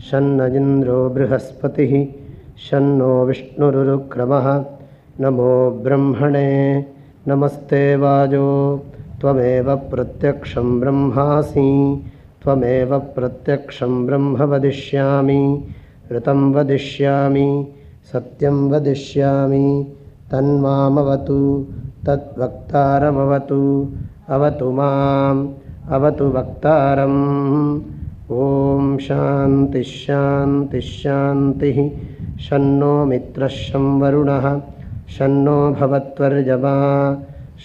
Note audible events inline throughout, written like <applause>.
शन्न इन्द्रो बृहस्पतिः शन्नो विष्णुरुरुक्रमः। नमो ब्रह्मणे नमस्ते वाजो। त्वमेव प्रत्यक्षं ब्रह्मासि त्वमेव प्रत्यक्षं ब्रह्म वदिष्यामि ऋतं वदिष्यामि सत्यं वदिष्यामि तन्मामवतु तद्वक्तारमवतु अवतु माम् अवतु वक्तारम् ॐ शान्तिश्शान्तिश्शान्तिः शन्नो मित्रः शं वरुणः शन्नो भवत्वर्यमा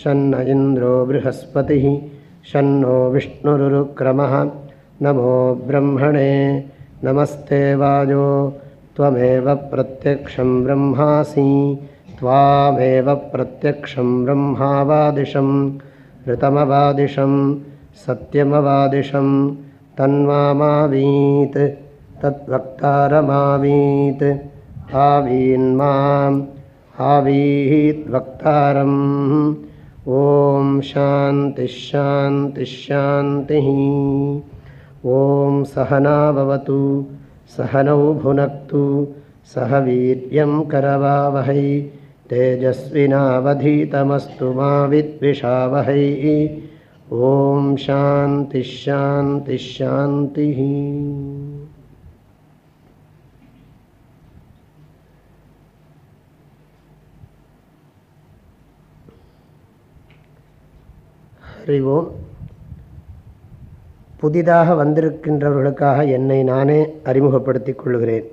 शन्न इन्द्रो बृहस्पतिः शन्नो विष्णुरुरुक्रमः नमो ब्रह्मणे नमस्ते वाजो त्वमेव प्रत्यक्षं ब्रह्मासि त्वामेव प्रत्यक्षं ब्रह्मावादिशं ऋतमवादिशं सत्यमवादिशं तन्मामावीत् तद्वक्तारमावीत्। आवीन्माम् आवीद्वक्तारम् ॐ शान्तिश्शान्तिश्शान्तिः ॐ सहना भवतु सहनौ भुनक्तु सह वीर्यं करवावहै। तेजस्विनावधीतमस्तु मा विद्विषावहै ஓம் சாந்தி ஷாந்தி ஷாந்தி ஹரி ஓம். புதிதாக வந்திருக்கின்றவர்களுக்காக என்னை நானே அறிமுகப்படுத்திக் கொள்கிறேன்.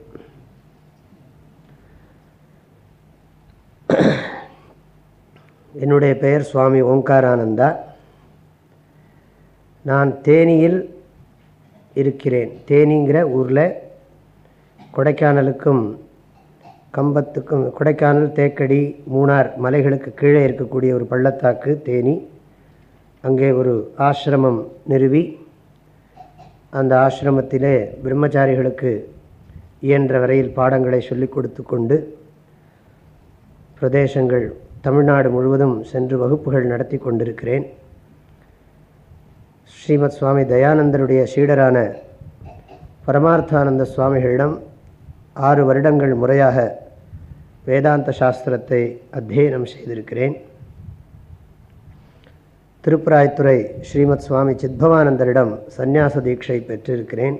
<clears throat> என்னுடைய பெயர் சுவாமி ஓங்காரானந்தா நான் தேனியில் இருக்கிறேன். தேனிங்கிற ஊரில் கொடைக்கானலுக்கும் கம்பத்துக்கும் கொடைக்கானல் தேக்கடி மூணார் மலைகளுக்கு கீழே இருக்கக்கூடிய ஒரு பள்ளத்தாக்கு தேனி. அங்கே ஒரு ஆசிரமம் நிறுவி அந்த ஆசிரமத்திலே பிரம்மச்சாரிகளுக்கு இயன்ற வரையில் பாடங்களை சொல்லிக் கொடுத்து கொண்டு பிரதேசங்கள் தமிழ்நாடு முழுவதும் சென்று வகுப்புகள் நடத்தி கொண்டிருக்கிறேன். ஸ்ரீமத் சுவாமி தயானந்தருடைய சீடரான பரமார்த்தானந்த சுவாமிகளிடம் ஆறு வருடங்கள் முறையாக வேதாந்த சாஸ்திரத்தை அத்தியனம் செய்திருக்கிறேன். திருப்பராய்த்துறை ஸ்ரீமத் சுவாமி சித்பவானந்தரிடம் சந்நியாச தீட்சை பெற்றிருக்கிறேன்.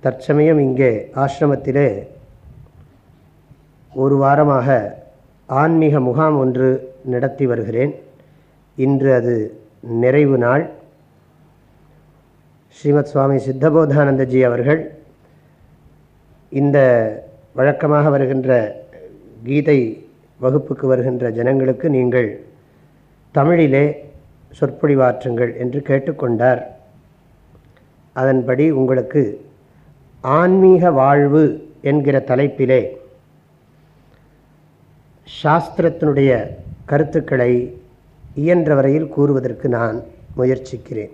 தற்சமயம் இங்கே ஆசிரமத்திலே ஒரு வாரமாக ஆன்மீக முகாம் ஒன்று நடத்தி வருகிறேன். இன்று அது நிறைவு நாள். ஸ்ரீமத் சுவாமி சித்தபோதானந்தஜி அவர்கள் இந்த வழக்கமாக வருகின்ற கீதை வகுப்புக்கு வருகின்ற ஜனங்களுக்கு நீங்கள் தமிழிலே சொற்பொழிவாற்றுங்கள் என்று கேட்டுக்கொண்டார். அதன்படி உங்களுக்கு ஆன்மீக வாழ்வு என்கிற தலைப்பிலே சாஸ்திரத்தினுடைய கருத்துக்களை இயன்ற வரையில் கூறுவதற்கு நான் முயற்சிக்கிறேன்.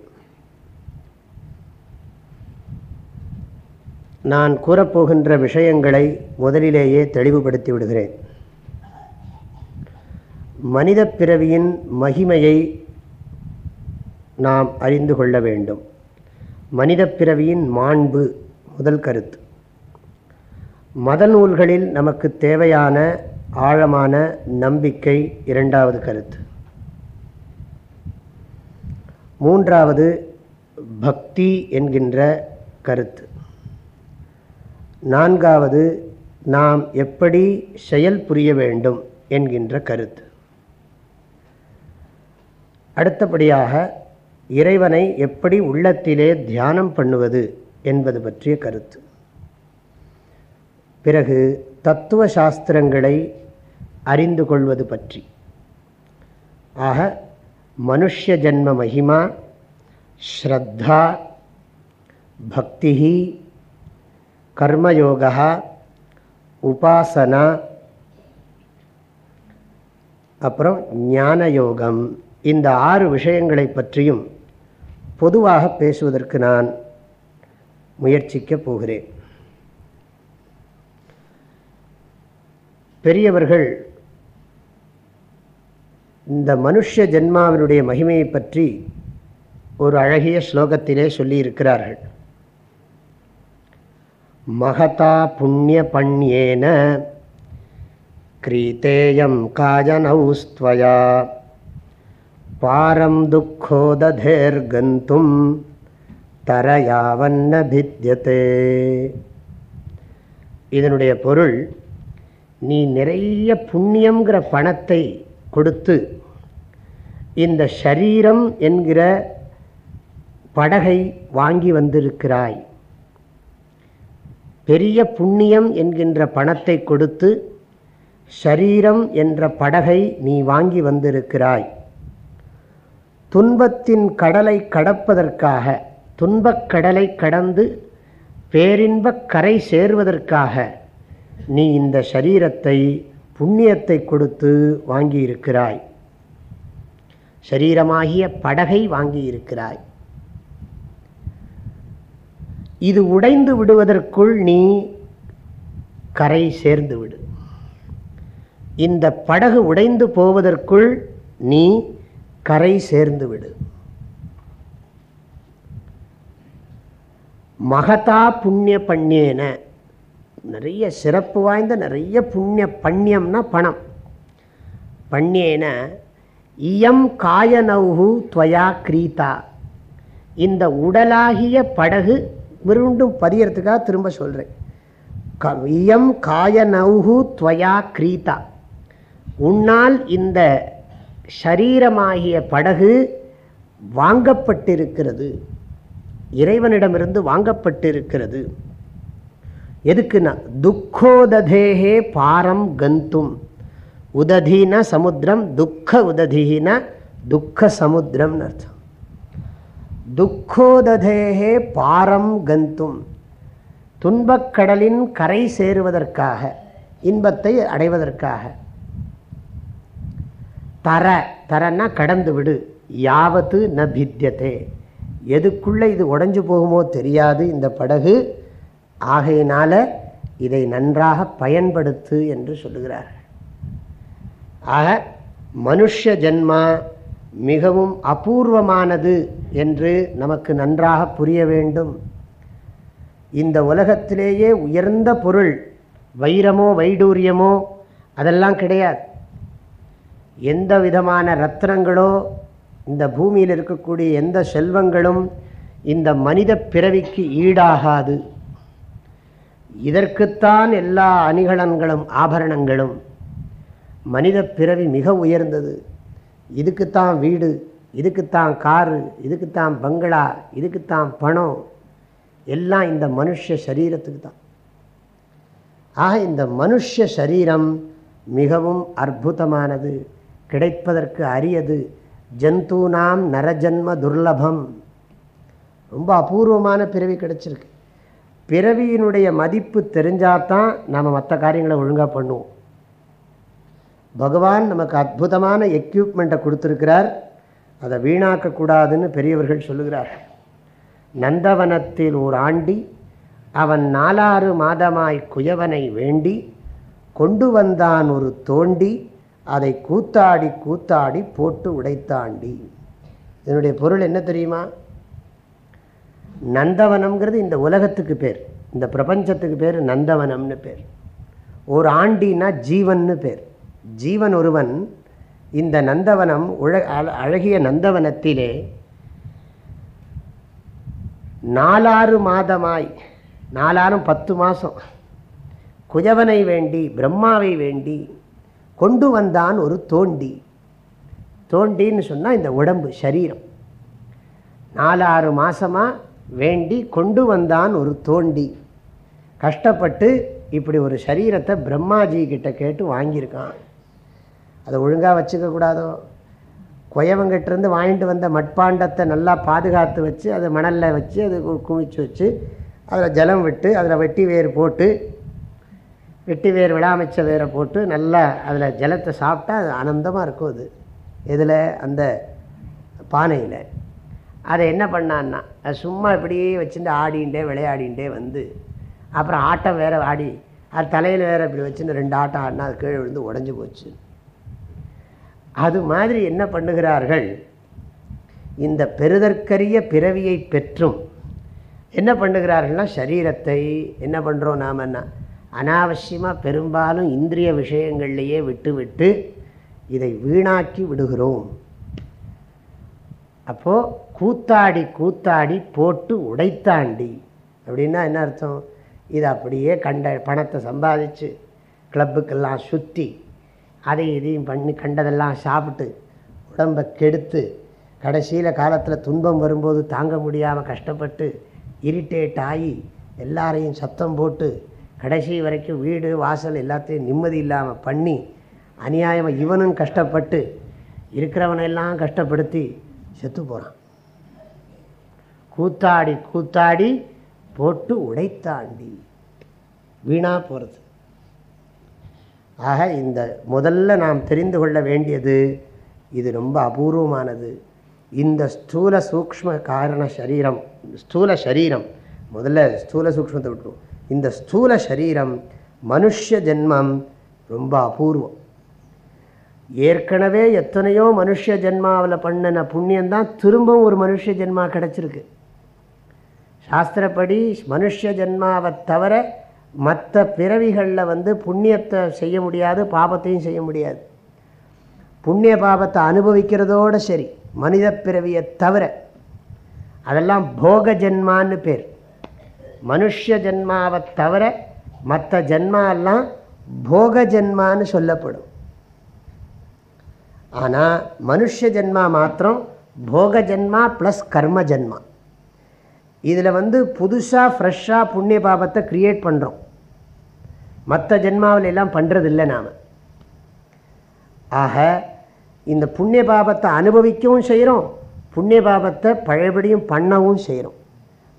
நான் கூறப்போகின்ற விஷயங்களை முதலிலேயே தெளிவுபடுத்தி விடுகிறேன். மனித பிறவியின் மகிமையை நாம் அறிந்து கொள்ள வேண்டும். மனித பிறவியின் மாண்பு முதல் கருத்து. மத நூல்களில் நமக்கு தேவையான ஆழமான நம்பிக்கை இரண்டாவது கருத்து. மூன்றாவது பக்தி என்கின்ற கருத்து. நான்காவது நாம் எப்படி செயல் புரிய வேண்டும் என்கின்ற கருத்து. அடுத்தபடியாக இறைவனை எப்படி உள்ளத்திலே தியானம் பண்ணுவது என்பது பற்றிய கருத்து. பிறகு தத்துவ சாஸ்திரங்களை அறிந்து கொள்வது பற்றி. ஆக மனுஷ ஜன்ம மகிமா ஸ்ரத்தா பக்தி கர்மயோகா உபாசனா அப்புறம் ஞான யோகம் இந்த ஆறு விஷயங்களை பற்றியும் பொதுவாக பேசுவதற்கு நான் முயற்சிக்கப் போகிறேன். பெரியவர்கள் இந்த மனுஷ ஜென்மாவினுடைய மகிமையை பற்றி ஒரு அழகிய ஸ்லோகத்திலே சொல்லியிருக்கிறார்கள். மகதா புண்ணிய பண்யேன கிரீத்தேயம் காஜனௌஸ்துவயா பாரம் துக்கோதேர்கந்தும் தரயாவன்ன பித்தியதே இதனுடைய பொருள் நீ நிறைய புண்ணியங்கிற பணத்தை கொடுத்து இந்த ஷரீரம் என்கிற படகை வாங்கி வந்திருக்கிறாய். பெரிய புண்ணியம் என்கின்ற பணத்தை கொடுத்து ஷரீரம் என்ற படகை நீ வாங்கி வந்திருக்கிறாய். துன்பத்தின் கடலை கடப்பதற்காக துன்பக் கடலை கடந்து பேரின்பக் கரை சேர்வதற்காக நீ இந்த சரீரத்தை புண்ணியத்தை கொடுத்து வாங்கியிருக்கிறாய். சரீரமாகிய படகை வாங்கியிருக்கிறாய். இது உடைந்து விடுவதற்குள் நீ கரை சேர்ந்து விடு. இந்த படகு உடைந்து போவதற்குள் நீ கரை சேர்ந்து விடு. மகதா புண்ணிய பண்ணியேன. நிறைய சிறப்பு வாய்ந்த நிறைய புண்ணிய பண்ணியம்னா பணம். பண்ணியேன இயம் காயனௌஹு துவயா கிரீதா. இந்த உடலாகிய படகு மீண்டும் பதியறதுக்காக திரும்ப சொல்கிறேன் க இயம் காயனௌஹு துவயா கிரீதா. உன்னால் இந்த ஷரீரமாகிய படகு வாங்கப்பட்டிருக்கிறது. இறைவனிடமிருந்து வாங்கப்பட்டிருக்கிறது. எதுக்குன்னா துக்கோததேகே பாரம் கந்தும். உததீன சமுத்திரம் துக்க உததினா துக்க சமுத்திரம்னு அர்த்தம். துக்கோததேகே பாரம் கந்தும். துன்பக்கடலின் கரை சேருவதற்காக இன்பத்தை அடைவதற்காக. தர தரன்னா கடந்து விடு யாவத்து ந பித்தியதே எதுக்குள்ளே இது உடஞ்சு போகுமோ தெரியாது இந்த படகு. ஆகையினால இதை நன்றாக பயன்படுத்து என்று சொல்லுகிறார் ஆக மனுஷ ஜென்மா மிகவும் அபூர்வமானது என்று நமக்கு நன்றாக புரிய வேண்டும். இந்த உலகத்திலேயே உயர்ந்த பொருள் வைரமோ வைடூரியமோ அதெல்லாம் கிடையாது. எந்த விதமான ரத்னங்களோ இந்த பூமியில் இருக்கக்கூடிய எந்த செல்வங்களும் இந்த மனித பிறவிக்கு ஈடாகாது. இதற்குத்தான் எல்லா அணிகலன்களும் ஆபரணங்களும் மனித பிறவி மிக உயர்ந்தது. இதுக்குத்தான் வீடு இதுக்குத்தான் காரு இதுக்குத்தான் பங்களா இதுக்குத்தான் பணம். எல்லாம் இந்த மனுஷ சரீரத்துக்கு தான் ஆக இந்த மனுஷ சரீரம் மிகவும் அற்புதமானது கிடைப்பதற்கு அரியது. ஜந்தூனாம் நரஜன்ம துர்லபம். ரொம்ப அபூர்வமான பிறவி கிடைச்சிருக்கு. பிறவியினுடைய மதிப்பு தெரிஞ்சால் தான் நாம் மற்ற காரியங்களை ஒழுங்காக பண்ணுவோம். பகவான் நமக்கு அற்புதமான எக்யூப்மெண்ட்டை கொடுத்துருக்கிறார். அதை வீணாக்கக்கூடாதுன்னு பெரியவர்கள் சொல்லுகிறார்கள். நந்தவனத்தில் ஓர் ஆண்டி அவன் நாலாறு மாதமாய் குயவனை வேண்டி கொண்டு வந்தான் ஒரு தோண்டி அதை கூத்தாடி கூத்தாடி போட்டு உடைத்தாண்டி. இதனுடைய பொருள் என்ன தெரியுமா? நந்தவனம்ங்கிறது இந்த உலகத்துக்கு பேர். இந்த பிரபஞ்சத்துக்கு பேர் நந்தவனம்னு பேர். ஒரு ஆண்டின்னா ஜீவன்னு பேர். ஜீவன் ஒருவன் இந்த நந்தவனம் உழ அழகிய நந்தவனத்திலே நாலாறு மாதமாய் நாலாறும் பத்து மாதம் குஜவனை வேண்டி பிரம்மாவை வேண்டி கொண்டு வந்தான் ஒரு தோண்டி. தோண்டின்னு சொன்னால் இந்த உடம்பு சரீரம். நாலாறு மாதமாக வேண்டி கொண்டு வந்தான் ஒரு தோண்டி. கஷ்டப்பட்டு இப்படி ஒரு சரீரத்தை பிரம்மாஜி கிட்ட கேட்டு வாங்கியிருக்கான். அதை ஒழுங்காக வச்சுக்கக்கூடாதோ குயவங்கிட்டேருந்து வாங்கிட்டு வந்த மட்பாண்டத்தை நல்லா பாதுகாத்து வச்சு அதை மணலில் வச்சு அது குமிச்சு வச்சு அதில் ஜலம் விட்டு அதில் வெட்டி வேர் போட்டு வெட்டி வேர் விடாமச்ச வேரை போட்டு நல்லா அதில் ஜலத்தை சாப்பிட்டா அது ஆனந்தமாக இருக்கும் அது. இதில் அந்த பானையில். அதை என்ன பண்ணான்னா அது சும்மா இப்படியே வச்சுட்டு ஆடிண்டே விளையாடிண்டே வந்து அப்புறம் ஆட்டம் வேறு ஆடி அது தலையில் வேறு இப்படி வச்சுன்னு ரெண்டு ஆட்டம் ஆடினா அது கீழே விழுந்து உடஞ்சி போச்சு. அது மாதிரி என்ன பண்ணுகிறார்கள்? இந்த பெறுதற்கரிய பிறவியை பெற்றும் என்ன பண்ணுகிறார்கள்னா சரீரத்தை என்ன பண்ணுறோம் நாம் அனாவசியமாக பெரும்பாலும் இந்திரிய விஷயங்கள்லேயே விட்டுவிட்டு இதை வீணாக்கி விடுகிறோம். அப்போது கூத்தாடி கூத்தாடி போட்டு உடைத்தாண்டி அப்படின்னா என்ன அர்த்தம்? இதை அப்படியே கண்ட பணத்தை சம்பாதிச்சு கிளப்புக்கெல்லாம் சுற்றி அதை இதையும் பண்ணி கண்டதெல்லாம் சாப்பிட்டு உடம்பை கெடுத்து கடைசியில் காலத்தில் துன்பம் வரும்போது தாங்க முடியாமல் கஷ்டப்பட்டு இரிட்டேட் ஆகி எல்லாரையும் சத்தம் போட்டு கடைசி வரைக்கும் வீடு வாசல் எல்லாத்தையும் நிம்மதி இல்லாமல் பண்ணி அநியாயமாக இவனும் கஷ்டப்பட்டு இருக்கிறவனெல்லாம் கஷ்டப்படுத்தி செத்து போகிறான் கூத்தாடி கூத்தாடி போட்டு உடைத்தாண்டி. வீணாக போகிறது ஆக இந்த முதல்ல நாம் தெரிந்து கொள்ள வேண்டியது இது ரொம்ப அபூர்வமானது. இந்த ஸ்தூல சூக்ம காரண சரீரம் ஸ்தூல சரீரம் முதல்ல ஸ்தூல சூக்மத்தை விட்டுருவோம். இந்த ஸ்தூல சரீரம் மனுஷ ஜென்மம் ரொம்ப அபூர்வம். ஏற்கனவே எத்தனையோ மனுஷ ஜென்மாவில் பண்ணின புண்ணியந்தான் திரும்பவும் ஒரு மனுஷ ஜென்மா கிடச்சிருக்கு. சாஸ்திரப்படி மனுஷ ஜென்மாவை தவிர மற்ற பிறவிகளில் வந்து புண்ணியத்தை செய்ய முடியாது பாபத்தையும் செய்ய முடியாது. புண்ணிய பாபத்தை அனுபவிக்கிறதோடு சரி மனித பிறவியை தவிர அதெல்லாம் போக ஜென்மான்னு பேர். மனுஷ ஜென்மாவை தவிர மற்ற ஜென்மாலாம் போக ஜென்மான்னு சொல்லப்படும். ஆனால் மனுஷ ஜென்மா மாத்திரம் போக ஜென்மா ப்ளஸ் கர்ம ஜென்மா. இதில் வந்து புதுசாக ஃப்ரெஷ்ஷாக புண்ணிய பாபத்தை க்ரியேட் பண்ணுறோம் மற்ற ஜென்மாவில் எல்லாம் பண்ணுறதில்லை நாம். ஆக இந்த புண்ணிய பாபத்தை அனுபவிக்கவும் செய்கிறோம் புண்ணிய பாபத்தை பழையபடியும் பண்ணவும் செய்கிறோம்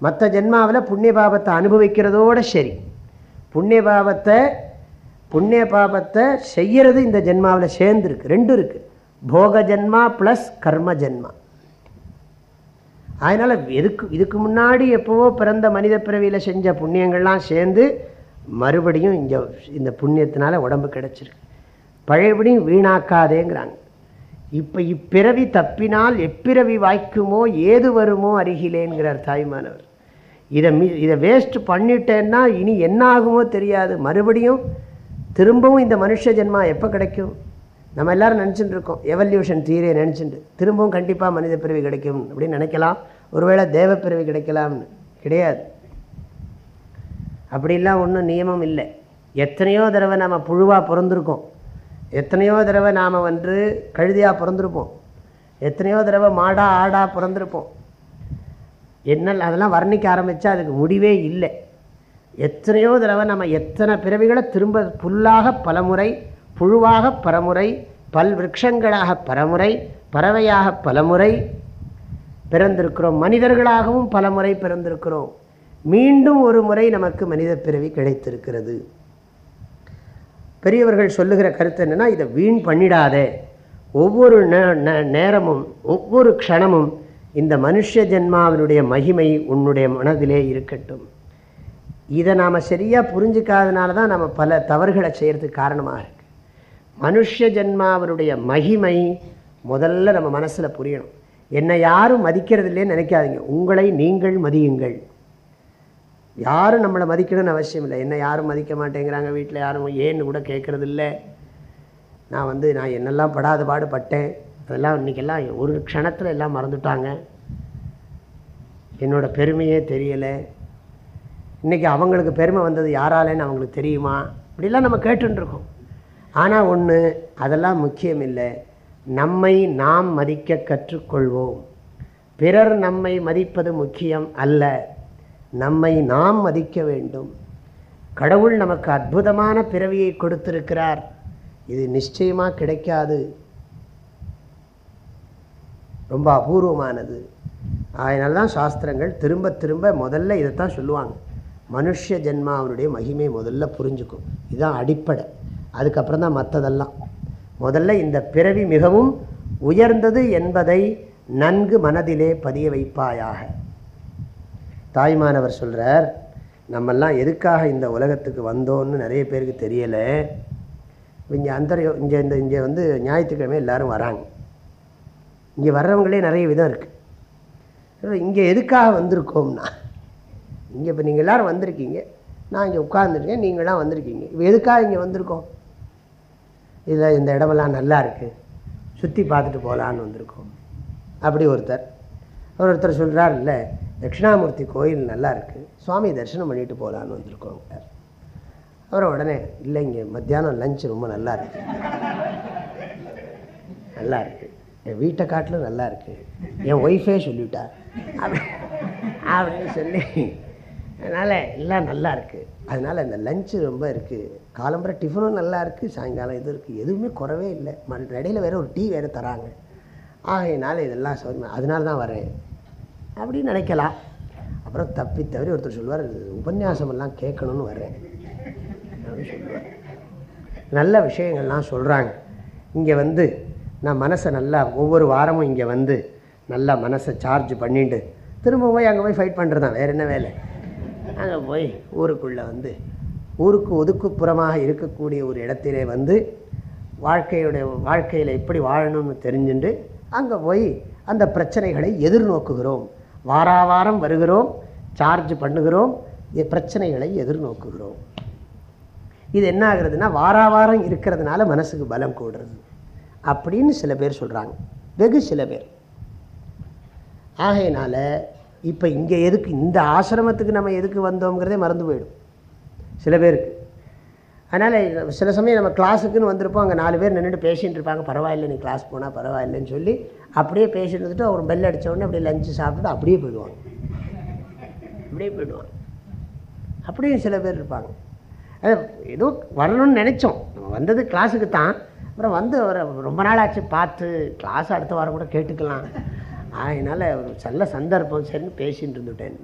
மற்ற ஜென்மாவில் புண்ணிய பாபத்தை அனுபவிக்கிறதோடு சரி. புண்ணிய பாபத்தை புண்ணிய பாபத்தை செய்கிறது இந்த ஜென்மாவில் சேர்ந்துருக்கு ரெண்டும் இருக்குது போக ஜென்மா ப்ளஸ் கர்ம ஜென்மா. அதனால் எதுக்கு இதுக்கு முன்னாடி எப்போவோ பிறந்த மனித பிறவியில் செஞ்ச புண்ணியங்கள்லாம் சேர்ந்து மறுபடியும் இங்கே இந்த புண்ணியத்தினால உடம்பு கிடச்சிருக்கு. பழையபடியும் வீணாக்காதேங்கிறாங்க. இப்போ இப்பிறவி தப்பினால் எப்பிறவி வாய்க்குமோ ஏது வருமோ அருகிலேங்கிறார் தாய்மானவர். இதை மி இதை வேஸ்ட் பண்ணிட்டேன்னா இனி என்ன ஆகுமோ தெரியாது. மறுபடியும் திரும்பவும் இந்த மனுஷ ஜென்மா எப்போ கிடைக்கும்? நம்ம எல்லாரும் நினச்சிட்டு இருக்கோம் எவல்யூஷன் தீரை நினச்சிட்டு திரும்பவும் கண்டிப்பாக மனித பிறவி கிடைக்கும் அப்படின்னு நினைக்கலாம். ஒருவேளை தேவ பிறவி கிடைக்கலாம்னு. கிடையாது. அப்படிலாம் ஒன்றும் நியமம் இல்லை. எத்தனையோ தடவை நாம் புழுவாக பிறந்திருக்கோம். எத்தனையோ தடவை நாம் வந்து கழுதியாக பிறந்திருப்போம். எத்தனையோ தடவை மாடா ஆடாக பிறந்திருப்போம். என்ன அதெல்லாம் வர்ணிக்க ஆரம்பித்தா அதுக்கு முடிவே இல்லை. எத்தனையோ தடவை நம்ம எத்தனை பிறவிகளை திரும்ப புல்லாக பலமுறை புழுவாக பரமுறை பல் விரக்ஷங்களாக பரமுறை பறவையாக பலமுறை பிறந்திருக்கிறோம். மனிதர்களாகவும் பலமுறை பிறந்திருக்கிறோம். மீண்டும் ஒரு முறை நமக்கு மனித பிறவி கிடைத்திருக்கிறது. பெரியவர்கள் சொல்லுகிற கருத்து என்னென்னா இதை வீண் பண்ணிடாதே. ஒவ்வொரு நேரமும் ஒவ்வொரு க்ஷணமும் இந்த மனுஷ ஜென்மாவினுடைய மகிமை உன்னுடைய மனதிலே இருக்கட்டும். இதை நாம் சரியாக புரிஞ்சிக்காதனால தான் நம்ம பல தவறுகளை செய்கிறதுக்கு காரணமாக மனுஷ ஜென்மாவினுடைய மகிமை முதல்ல நம்ம மனசில் புரியணும். என்னை யாரும் மதிக்கிறது இல்லைன்னு நினைக்காதீங்க. உங்களை நீங்கள் மதியுங்கள். யாரும் நம்மளை மதிக்கணும்னு அவசியம் இல்லை. என்ன யாரும் மதிக்க மாட்டேங்கிறாங்க வீட்டில் யாரும் ஏன்னு கூட கேட்குறது இல்லை நான் வந்து நான் என்னெல்லாம் படாத பாடுபட்டேன். அதெல்லாம் இன்றைக்கெல்லாம் ஒரு க்ஷணத்தில் எல்லாம் மறந்துட்டாங்க. என்னோடய பெருமையே தெரியலை. இன்றைக்கி அவங்களுக்கு பெருமை வந்தது யாராலேன்னு அவங்களுக்கு தெரியுமா? இப்படிலாம் நம்ம கேட்டுருக்கோம் ஆனால் ஒன்று அதெல்லாம் முக்கியம் இல்லை நம்மை நாம் மதிக்க கற்றுக்கொள்வோம். பிறர் நம்மை மதிப்பது முக்கியம் அல்ல. நம்மை நாம் மதிக்க வேண்டும். கடவுள் நமக்கு அற்புதமான பிறவியை கொடுத்திருக்கிறார். இது நிச்சயமாக கிடைக்காது. ரொம்ப அபூர்வமானது. அதனால தான் சாஸ்திரங்கள் திரும்ப திரும்ப முதல்ல இதைத்தான் சொல்லுவாங்க. மனுஷ ஜென்மாவனுடைய மகிமை முதல்ல புரிஞ்சுக்கும். இதுதான் அடிப்படை. அதுக்கப்புறம் தான் மற்றதெல்லாம் முதல்ல இந்த பிறவி மிகவும் உயர்ந்தது என்பதை நன்கு மனதிலே பதிய வைப்பாயாக. தாய்மானவர் சொல்கிறார் நம்மெல்லாம் எதுக்காக இந்த உலகத்துக்கு வந்தோன்னு நிறைய பேருக்கு தெரியலை. இங்கே அந்த இங்கே இந்த இங்கே வந்து ஞாயிற்றுக்கிழமை எல்லோரும் வராங்க. இங்கே வர்றவங்களே நிறைய விதம் இருக்குது இங்கே எதுக்காக வந்திருக்கோம்னா இங்கே இப்போ நீங்கள் எல்லோரும் வந்திருக்கீங்க. நான் இங்கே உட்காந்துருக்கேன் நீங்களாம் வந்திருக்கீங்க. இப்போ எதுக்காக இங்கே வந்திருக்கோம்? இதில் இந்த இடமெல்லாம் நல்லா இருக்குது சுற்றி பார்த்துட்டு போகலான்னு வந்திருக்கோம். அப்படி ஒருத்தர் அவர் ஒருத்தர் சொல்கிறார் இல்லை தட்சிணாமூர்த்தி கோயில் நல்லா இருக்குது சுவாமி தரிசனம் பண்ணிட்டு போகலான்னு வந்திருக்கோம். அப்புறம் உடனே இல்லை இங்கே மத்தியானம் லஞ்ச் ரொம்ப நல்லா இருக்கு. நல்லா இருக்கு. என் வீட்டை காட்டிலும் நல்லா இருக்கு. என் ஒய்ஃபே சொல்லிவிட்டா அப்படி அப்படின்னு சொல்லி அதனால் எல்லாம் நல்லா இருக்குது அதனால் இந்த லஞ்சு ரொம்ப இருக்குது காலம்புற டிஃபனும் நல்லா இருக்குது சாயங்காலம் இது இருக்குது எதுவுமே குறவே இல்லை. ம இடையில வேறு ஒரு டீ வேறு தராங்க. ஆகையினால இதெல்லாம் சௌரியமாக அதனால தான் வரேன். அப்படின்னு நினைக்கலாம். அப்புறம் தப்பி தவறி ஒருத்தர் சொல்லுவார் உபன்யாசமெல்லாம் கேட்கணும்னு வர்றேன் அப்படின்னு சொல்லுவார். நல்ல விஷயங்கள்லாம் சொல்கிறாங்க இங்கே வந்து நான் மனசை நல்லா ஒவ்வொரு வாரமும் இங்கே வந்து நல்லா மனசை சார்ஜ் பண்ணிட்டு திரும்ப போய் அங்கே போய் ஃபைட் பண்ணுறது தான் வேறு என்ன வேலை? அங்கே போய் ஊருக்குள்ளே வந்து ஊருக்கு ஒதுக்குப்புறமாக இருக்கக்கூடிய ஒரு இடத்திலே வந்து வாழ்க்கையுடைய வாழ்க்கையில் எப்படி வாழணும்னு தெரிஞ்சுட்டு அங்கே போய் அந்த பிரச்சனைகளை எதிர்நோக்குகிறோம். வாராவாரம் வருகிறோம் சார்ஜ் பண்ணுகிறோம் பிரச்சனைகளை எதிர்நோக்குகிறோம். இது என்ன ஆகுறதுன்னா வாராவாரம் இருக்கிறதுனால மனசுக்கு பலம் கூடுறது. அப்படின்னு சில பேர் சொல்கிறாங்க வெகு சில பேர். ஆகையினால இப்போ இங்கே எதுக்கு இந்த ஆசிரமத்துக்கு நம்ம எதுக்கு வந்தோங்கிறதே மறந்து போயிடும். சில பேருக்கு. அதனால் சில சமயம் நம்ம கிளாஸுக்குன்னு வந்திருப்போம் அங்கே நாலு பேர் நின்றுட்டு பேசிகிட்டு இருப்பாங்க. பரவாயில்ல நீ கிளாஸ் போனால் பரவாயில்லைன்னு சொல்லி அப்படியே பேசிட்டு இருந்துட்டு அவர் பெல் அடிச்ச உடனே அப்படியே லஞ்சு சாப்பிட்டுட்டு அப்படியே போயிடுவாங்க. அப்படியே போயிடுவாங்க. அப்படியும் சில பேர் இருப்பாங்க. அது ஏதோ வரணும்னு நினச்சோம். நம்ம வந்தது கிளாஸுக்கு தான். அப்புறம் வந்து அவரை ரொம்ப நாள் ஆச்சு பார்த்து கிளாஸ் அடுத்த வாரம் கூட கேட்டுக்கலாம். அதனால் ஒரு நல்ல சந்தர்ப்பம் சரின்னு பேசிட்டு இருந்துட்டேன்.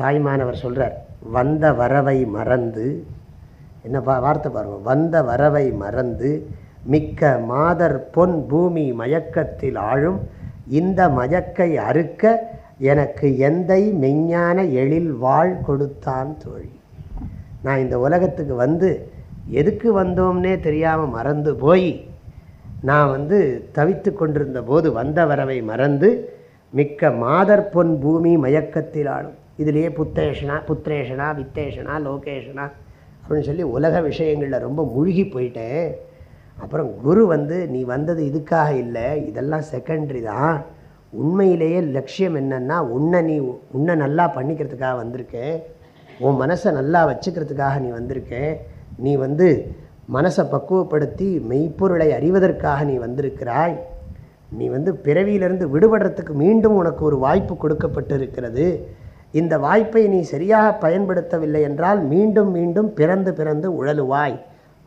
தாய்மானவர் சொல்கிறார் வந்த வரவை மறந்து என்ன பா வார்த்தை பாருங்கள் வந்த வரவை மறந்து மிக்க மாதர் பொன் பூமி மயக்கத்தில் ஆழும் இந்த மயக்கை அறுக்க எனக்கு எந்தை மெஞ்ஞான எழில் வாழ் கொடுத்தான் தோழி. நான் இந்த உலகத்துக்கு வந்து எதுக்கு வந்தோம்னே தெரியாமல் மறந்து போய் நான் வந்து தவித்து கொண்டிருந்த போது வந்த வரவை மறந்து மிக்க மாதர் பொன் பூமி மயக்கத்தில் ஆளும் இதுலேயே புத்தேஷனா புத்திரேஷனா வித்தேஷனா லோகேஷனா அப்படின்னு சொல்லி உலக விஷயங்களில் ரொம்ப மூழ்கி போயிட்டேன் அப்புறம் குரு வந்து நீ வந்தது இதுக்காக இல்லை இதெல்லாம் செகண்டரி தான். உண்மையிலேயே லட்சியம் என்னென்னா உன்னை நீ உன்னை நல்லா பண்ணிக்கிறதுக்காக வந்திருக்கேன் உன் மனசை நல்லா வச்சுக்கிறதுக்காக நீ வந்திருக்கேன் நீ வந்து மனசை பக்குவப்படுத்தி மெய்ப்பொருளை அறிவதற்காக நீ வந்திருக்கிறாய். நீ வந்து பிறவியிலிருந்து விடுபடுறதுக்கு மீண்டும் உனக்கு ஒரு வாய்ப்பு கொடுக்கப்பட்டு இருக்கிறது இந்த வாய்ப்பை நீ சரியாக பயன்படுத்தவில்லை என்றால் மீண்டும் மீண்டும் பிறந்து பிறந்து உழலுவாய்.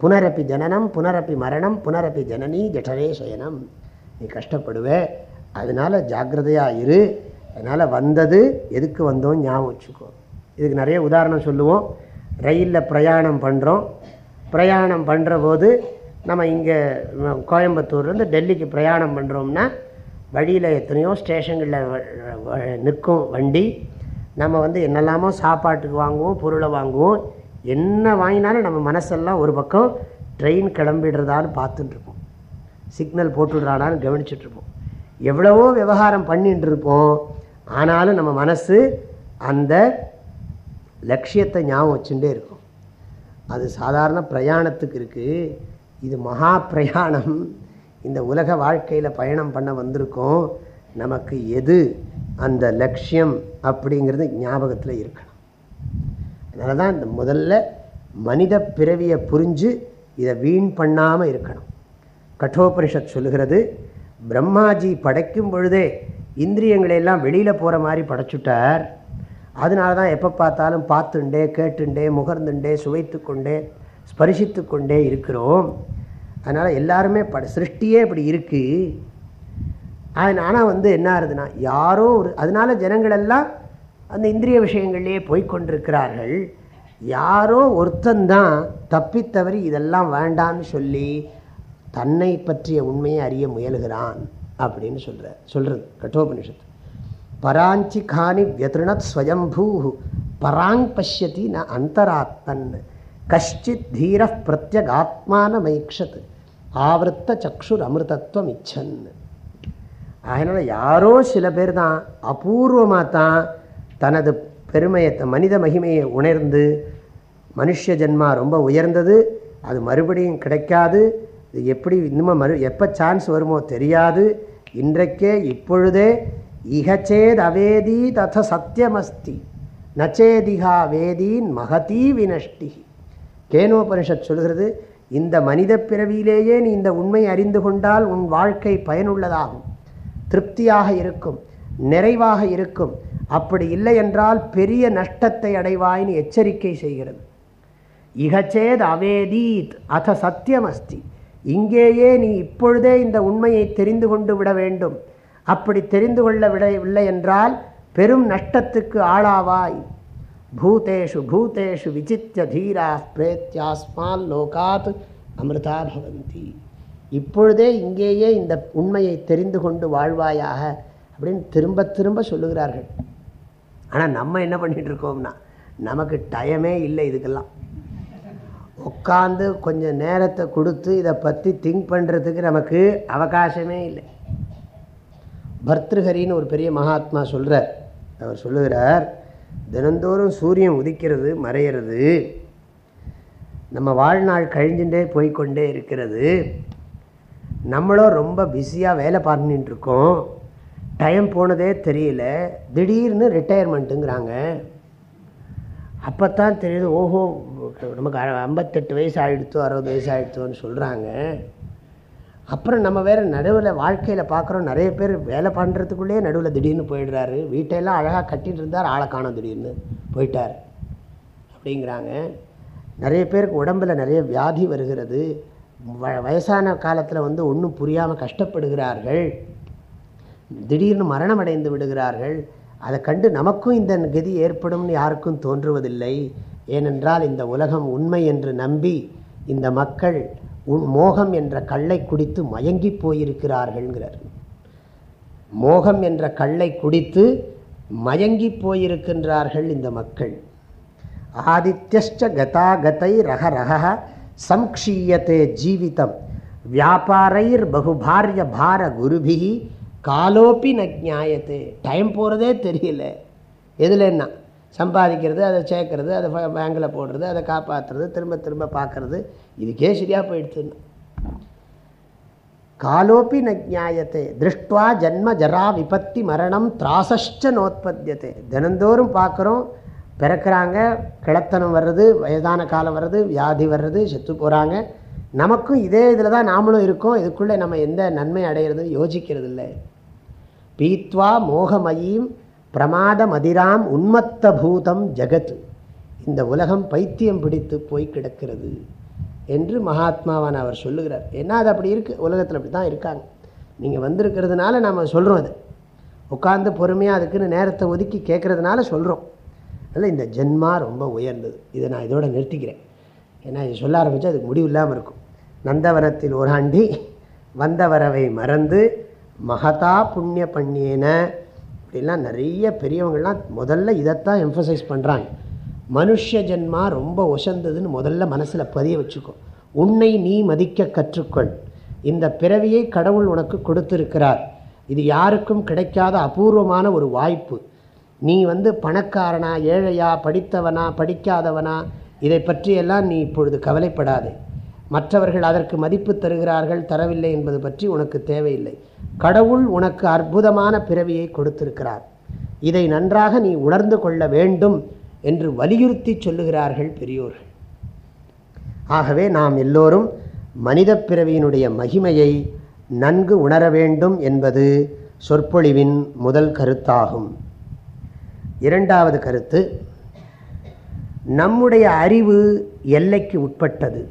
புனரப்பி ஜனனம் புனரப்பி மரணம் புனரப்பி ஜனனி ஜடரே சயனம். நீ கஷ்டப்படுவே அதனால் ஜாக்கிரதையாக இரு. அதனால் வந்தது எதுக்கு வந்தோம் ஞாபகம் வச்சுக்கோ. இதுக்கு நிறைய உதாரணம் சொல்லுவோம். ரயிலில் பிரயாணம் பண்ணுறோம் பிரயாணம் பண்ணுற போது நம்ம இங்கே கோயம்புத்தூர்லேருந்து டெல்லிக்கு பிரயாணம் பண்ணுறோம்னா வழியில் எத்தனையோ ஸ்டேஷன்களில் நிற்கும் வண்டி. நம்ம வந்து என்னெல்லாமோ சாப்பாட்டுக்கு வாங்குவோம் பொருளை வாங்குவோம். என்ன வாங்கினாலும் நம்ம மனசெல்லாம் ஒரு பக்கம் ட்ரெயின் கிளம்பிடுறதான்னு பார்த்துட்டுருப்போம். சிக்னல் போட்டுடுறானான்னு கவனிச்சுட்ருப்போம் எவ்வளவோ விவகாரம் பண்ணிகிட்டு இருப்போம் ஆனாலும் நம்ம மனசு அந்த லட்சியத்தை ஞாபகம் வச்சுட்டே இருக்கும். அது சாதாரண பிரயாணத்துக்கு இருக்குது இது மகா பிரயாணம். இந்த உலக வாழ்க்கையில் பயணம் பண்ண வந்திருக்கோம். நமக்கு எது அந்த லட்சியம் அப்படிங்கிறது ஞாபகத்தில் இருக்கணும். அதனால தான் இந்த முதல்ல மனித பிறவியை புரிஞ்சு இதை வீண் பண்ணாமல் இருக்கணும். கட்டோபனிஷத் சொல்லுகிறது பிரம்மாஜி படைக்கும் பொழுதே இந்திரியங்களையெல்லாம் வெளியில் போகிற மாதிரி படைச்சுட்டார். அதனால தான் எப்போ பார்த்தாலும் பார்த்துண்டே கேட்டுண்டே முகர்ந்துண்டே சுவைத்து கொண்டே ஸ்பரிசித்து கொண்டே இருக்கிறோம். அதனால் எல்லாருமே பட சிருஷ்டியே இப்படி இருக்குது ஆனால் வந்து என்ன ஆகுதுன்னா யாரோ ஒரு அதனால ஜனங்களெல்லாம் அந்த இந்திரிய விஷயங்கள்லேயே போய்க்கொண்டிருக்கிறார்கள். யாரோ ஒருத்தந்தான் தப்பித்தவறி இதெல்லாம் வேண்டான்னு சொல்லி தன்னை பற்றிய உண்மையை அறிய முயலுகிறான் அப்படின்னு சொல்கிற சொல்கிறது கட்டோபனிஷத்து. பராஞ்சி காணி வியதிருணத் ஸ்வயம்பூ பராங் பஷ்யதி ந அந்தராத்மன் கஷ்டித் தீர பிரத்யகாத்மானமைக்ஷத் ஆவர்த்த சக்ஷுர் அமிர்தத்வம் இச்சன்னு அதனால் யாரோ சில பேர் தான் அபூர்வமாக தான் தனது பெருமையை மனித மகிமையை உணர்ந்து மனுஷ ஜென்மா ரொம்ப உயர்ந்தது. அது மறுபடியும் கிடைக்காது. இது எப்படி இன்னும் மறு எப்போ சான்ஸ் வருமோ தெரியாது. இன்றைக்கே இப்பொழுதே இகச்சேத் அவேதி தத சத்தியமஸ்தி நச்சேதிகா வேதீன் மகதீ வினஷ்டி. கேனோபனிஷத் சொல்கிறது இந்த மனித பிறவியிலேயே நீ இந்த உண்மை அறிந்து கொண்டால் உன் வாழ்க்கை பயனுள்ளதாகும். திருப்தியாக இருக்கும் நிறைவாக இருக்கும். அப்படி இல்லை என்றால் பெரிய நஷ்டத்தை அடைவாயின்னு எச்சரிக்கை செய்கிறது. இகச்சேத் அவேதீத் அத சத்தியம் அஸ்தி இங்கேயே நீ இப்பொழுதே இந்த உண்மையை தெரிந்து கொண்டு விட வேண்டும். அப்படி தெரிந்து கொள்ள விடவில்லை என்றால் பெரும் நஷ்டத்துக்கு ஆளாவாய். பூதேஷு பூதேஷு விசித்திய தீரா பிரேத்யாஸ்மால் லோகாத் அமிர்தா பவந்தி இப்பொழுதே இங்கேயே இந்த உண்மையை தெரிந்து கொண்டு வாழ்வாயாக அப்படின்னு திரும்ப திரும்ப சொல்லுகிறார்கள். ஆனால் நம்ம என்ன பண்ணிட்டு இருக்கோம்னா நமக்கு டைமே இல்லை இதுக்கெல்லாம். உட்காந்து கொஞ்சம் நேரத்தை கொடுத்து இதை பற்றி திங்க் பண்ணுறதுக்கு நமக்கு அவகாசமே இல்லை. பர்திருஹரின்னு ஒரு பெரிய மகாத்மா சொல்கிறார் அவர் சொல்லுகிறார் தினந்தோறும் சூரியன் உதிக்கிறது மறையிறது நம்ம வாழ்நாள் கழிஞ்சுட்டே போய்க்கொண்டே இருக்கிறது. நம்மளும் ரொம்ப பிஸியாக வேலை பார்த்துட்டு இருக்கோம் டைம் போனதே தெரியல. திடீர்னு ரிட்டையர்மெண்ட்டுங்கிறாங்க அப்போ தான் தெரியுது ஓஹோ நமக்கு ஐம்பத்தெட்டு வயசு ஆகிடுத்தோ அறுபது வயசு ஆகிடுத்தோன்னு சொல்கிறாங்க அப்புறம் நம்ம வேறு நடுவில் வாழ்க்கையில் பார்க்குறோம் நிறைய பேர் வேலை பண்ணுறதுக்குள்ளேயே நடுவில் திடீர்னு போயிடுறாரு. வீட்டையெல்லாம் அழகாக கட்டிட்டு இருந்தார் ஆளை காணும் திடீர்னு போயிட்டார். அப்படிங்கிறாங்க. நிறைய பேருக்கு உடம்புல நிறைய வியாதி வருகிறது. வ வயசான காலத்தில் வந்து ஒன்றும் புரியாமல் கஷ்டப்படுகிறார்கள். திடீர்னு மரணம் அடைந்து விடுகிறார்கள். அதை கண்டு நமக்கும் இந்த கதி ஏற்படும்னு யாருக்கும் தோன்றுவதில்லை. ஏனென்றால் இந்த உலகம் உண்மை என்று நம்பி இந்த மக்கள் மோகம் என்ற கள்ளை குடித்து மயங்கி போயிருக்கிறார்கள்ங்கிறார். மோகம் என்ற கள்ளை குடித்து மயங்கி போயிருக்கின்றார்கள் இந்த மக்கள். ஆதித்யஷ்ட கதாகதை ரக ரக சம்க்ஷீயத்தே ஜீவிதம். வியாபாரைர் பகுபாரிய பார குருபிகி காலோப்பி ந ஞாயத்தே டைம் போகிறதே தெரியல. எதில் என்ன? சம்பாதிக்கிறது அதை சேர்க்கறது அதை பேங்கில் போடுறது அதை காப்பாற்றுறது திரும்ப திரும்ப பார்க்கறது இதுக்கே சரியாக போயிடுச்சுன்னு காலோப்பி ந ஞாயத்தே திருஷ்டுவா ஜன்ம ஜரா விபத்தி மரணம் திராசஷ்ட நோத்பத்தியத்தை தினந்தோறும் பார்க்குறோம் பிறக்கிறாங்க கிழத்தனம் வர்றது வயதான காலம் வர்றது வியாதி வர்றது செத்து போகிறாங்க நமக்கும் இதே இதில் தான் நாமளும் இருக்கோம். இதுக்குள்ளே நம்ம எந்த நன்மை அடைகிறது யோசிக்கிறது இல்லை. பீத்வா மோகமயீம் பிரமாத மதிராம் உன்மத்த பூதம் ஜகத். இந்த உலகம் பைத்தியம் பிடித்து போய் கிடக்கிறது என்று மகாத்மாவான் அவர் சொல்லுகிறார். என்ன அது அப்படி இருக்குது உலகத்தில் அப்படி தான் இருக்காங்க. நீங்கள் வந்திருக்கிறதுனால நம்ம சொல்கிறோம் அது உட்காந்து பொறுமையாக அதுக்குன்னு நேரத்தை ஒதுக்கி கேட்குறதுனால சொல்கிறோம் அதனால் இந்த ஜென்மா ரொம்ப உயர்ந்தது. இதை நான் இதோட நிறுத்திக்கிறேன். ஏன்னா இது சொல்ல ஆரம்பித்தா அதுக்கு முடிவு இல்லாமல் இருக்கும். நந்தவனத்தில் ஓராண்டி வந்தவரவை மறந்து மகதா புண்ணிய பண்ணியேன இப்படிலாம் நிறைய பெரியவங்கள்லாம் முதல்ல இதைத்தான் எம்ஃபசைஸ் பண்ணுறாங்க மனுஷ ஜென்மா ரொம்ப ஒசந்ததுன்னு முதல்ல மனசில் பதிய வச்சுக்கோ. உன்னை நீ மதிக்க கற்றுக்கொள். இந்த பிறவியை கடவுள் உனக்கு கொடுத்திருக்கிறார். இது யாருக்கும் கிடைக்காத அபூர்வமான ஒரு வாய்ப்பு. நீ வந்து பணக்காரனா ஏழையா படித்தவனா படிக்காதவனா இதை பற்றியெல்லாம் நீ இப்பொழுது கவலைப்படாதே. மற்றவர்கள் அதற்கு மதிப்பு தருகிறார்கள் தரவில்லை என்பது பற்றி உனக்கு தேவையில்லை. கடவுள் உனக்கு அற்புதமான பிறவியை கொடுத்திருக்கிறார். இதை நன்றாக நீ உணர்ந்து கொள்ள வேண்டும் என்று வலியுறுத்தி சொல்லுகிறார்கள் பெரியோர்கள். ஆகவே நாம் எல்லோரும் மனித பிறவியினுடைய மகிமையை நன்கு உணர வேண்டும் என்பது சொற்பொழிவின் முதல் கருத்தாகும். இரண்டாவது கருத்து நம்முடைய அறிவு எல்லைக்கு உட்பட்டது.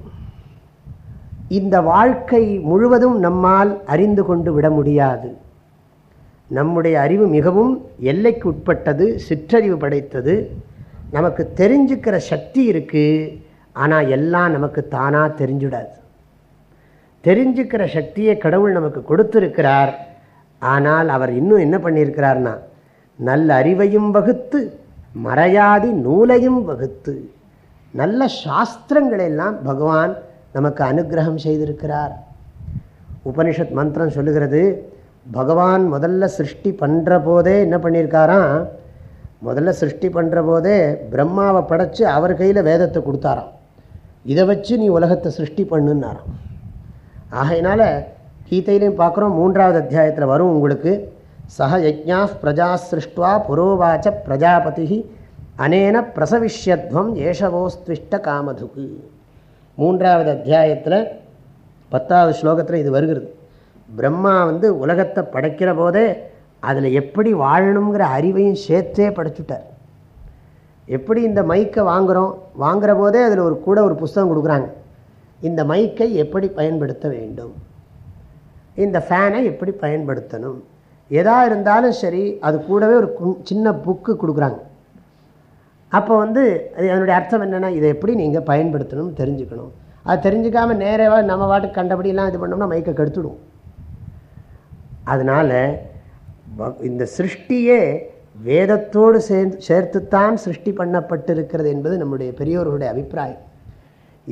இந்த வாழ்க்கை முழுவதும் நம்மால் அறிந்து கொண்டு விட முடியாது. நம்முடைய அறிவு மிகவும் எல்லைக்கு உட்பட்டது சிற்றறிவு படைத்தது. நமக்கு தெரிஞ்சுக்கிற சக்தி இருக்குது ஆனால் எல்லாம் நமக்கு தானாக தெரிஞ்சுடாது. தெரிஞ்சுக்கிற சக்தியை கடவுள் நமக்கு கொடுத்துருக்கிறார் ஆனால் அவர் இன்னும் என்ன பண்ணியிருக்கிறார்னா நல்ல அறிவையும் வகுத்து மறையாதி நூலையும் வகுத்து நல்ல சாஸ்திரங்களெல்லாம் பகவான் நமக்கு அனுகிரகம் செய்திருக்கிறார். உபனிஷத் மந்திரம் சொல்லுகிறது பகவான் முதல்ல சிருஷ்டி பண்ணுற போதே என்ன பண்ணியிருக்காராம்? முதல்ல சிருஷ்டி பண்ணுற போதே பிரம்மாவை படைச்சு அவர் கையில் வேதத்தை கொடுத்தாராம். இதை வச்சு நீ உலகத்தை சிருஷ்டி பண்ணுன்னாராம். ஆகையினால கீதையிலையும் பார்க்குறோம் மூன்றாவது அத்தியாயத்தில் வரும் உங்களுக்கு. சக யஜ்ஞா பிரஜா சிருஷ்டுவா புரோவாச்ச பிரஜாபதி அனேன பிரசவிஷ்யத்வம் ஏஷவோஸ்திஷ்ட காமதுகு மூன்றாவது அத்தியாயத்தில் பத்தாவது ஸ்லோகத்தில் இது வருகிறது. பிரம்மா வந்து உலகத்தை படைக்கிற போதே அதில் எப்படி வாழணுங்கிற அறிவையும் சேர்த்தே படைச்சுட்டார். எப்படி இந்த மைக்கை வாங்குகிறோம் வாங்குகிற போதே அதில் ஒரு கூட ஒரு புஸ்தகம் கொடுக்குறாங்க. இந்த மைக்கை எப்படி பயன்படுத்த வேண்டும்? இந்த ஃபேனை எப்படி பயன்படுத்தணும்? எதா இருந்தாலும் சரி அது கூடவே ஒரு சின்ன புக்கு கொடுக்குறாங்க. அப்போ வந்து அது அதனுடைய அர்த்தம் என்னென்னா இதை எப்படி நீங்கள் பயன்படுத்தணும்னு தெரிஞ்சுக்கணும். அது தெரிஞ்சுக்காமல் நேராக நம்ம வாட்டுக்கு கண்டபடியெல்லாம் இது பண்ணோம்னா மைக்கை கெடுத்துடும். அதனால் இந்த சிருஷ்டியே வேதத்தோடு சேர்ந்து சேர்த்துத்தான் சிருஷ்டி பண்ணப்பட்டிருக்கிறது என்பது நம்முடைய பெரியோர்களுடைய அபிப்பிராயம்.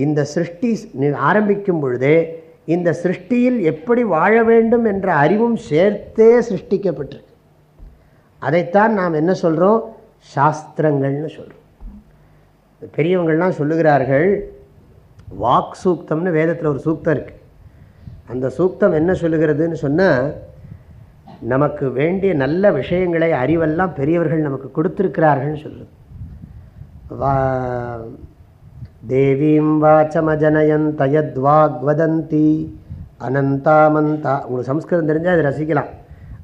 இந்த சிருஷ்டி ஆரம்பிக்கும் பொழுதே இந்த சிருஷ்டியில் எப்படி வாழ வேண்டும் என்ற அறிவும் சேர்த்தே சிருஷ்டிக்கப்பட்டிருக்கு. அதைத்தான் நாம் என்ன சொல்கிறோம் சாஸ்திரங்கள்னு சொல்கிறோம் பெரியவங்கள்லாம் சொல்லுகிறார்கள் வாக் சூக்தம்னு வேதத்தில் ஒரு சூக்தம் இருக்குது அந்த சூக்தம் என்ன சொல்லுகிறதுன்னு சொன்னால் நமக்கு வேண்டிய நல்ல விஷயங்களை அறிவெல்லாம் பெரியவர்கள் நமக்கு கொடுத்துருக்கிறார்கள்னு சொல்லுது வா தேவீம் வாச்சமஜனயந்த யத்வாக்வதந்தி. அனந்தாமந்தா உங்களுக்கு சம்ஸ்கிருதம் தெரிஞ்சால் அது ரசிக்கலாம்.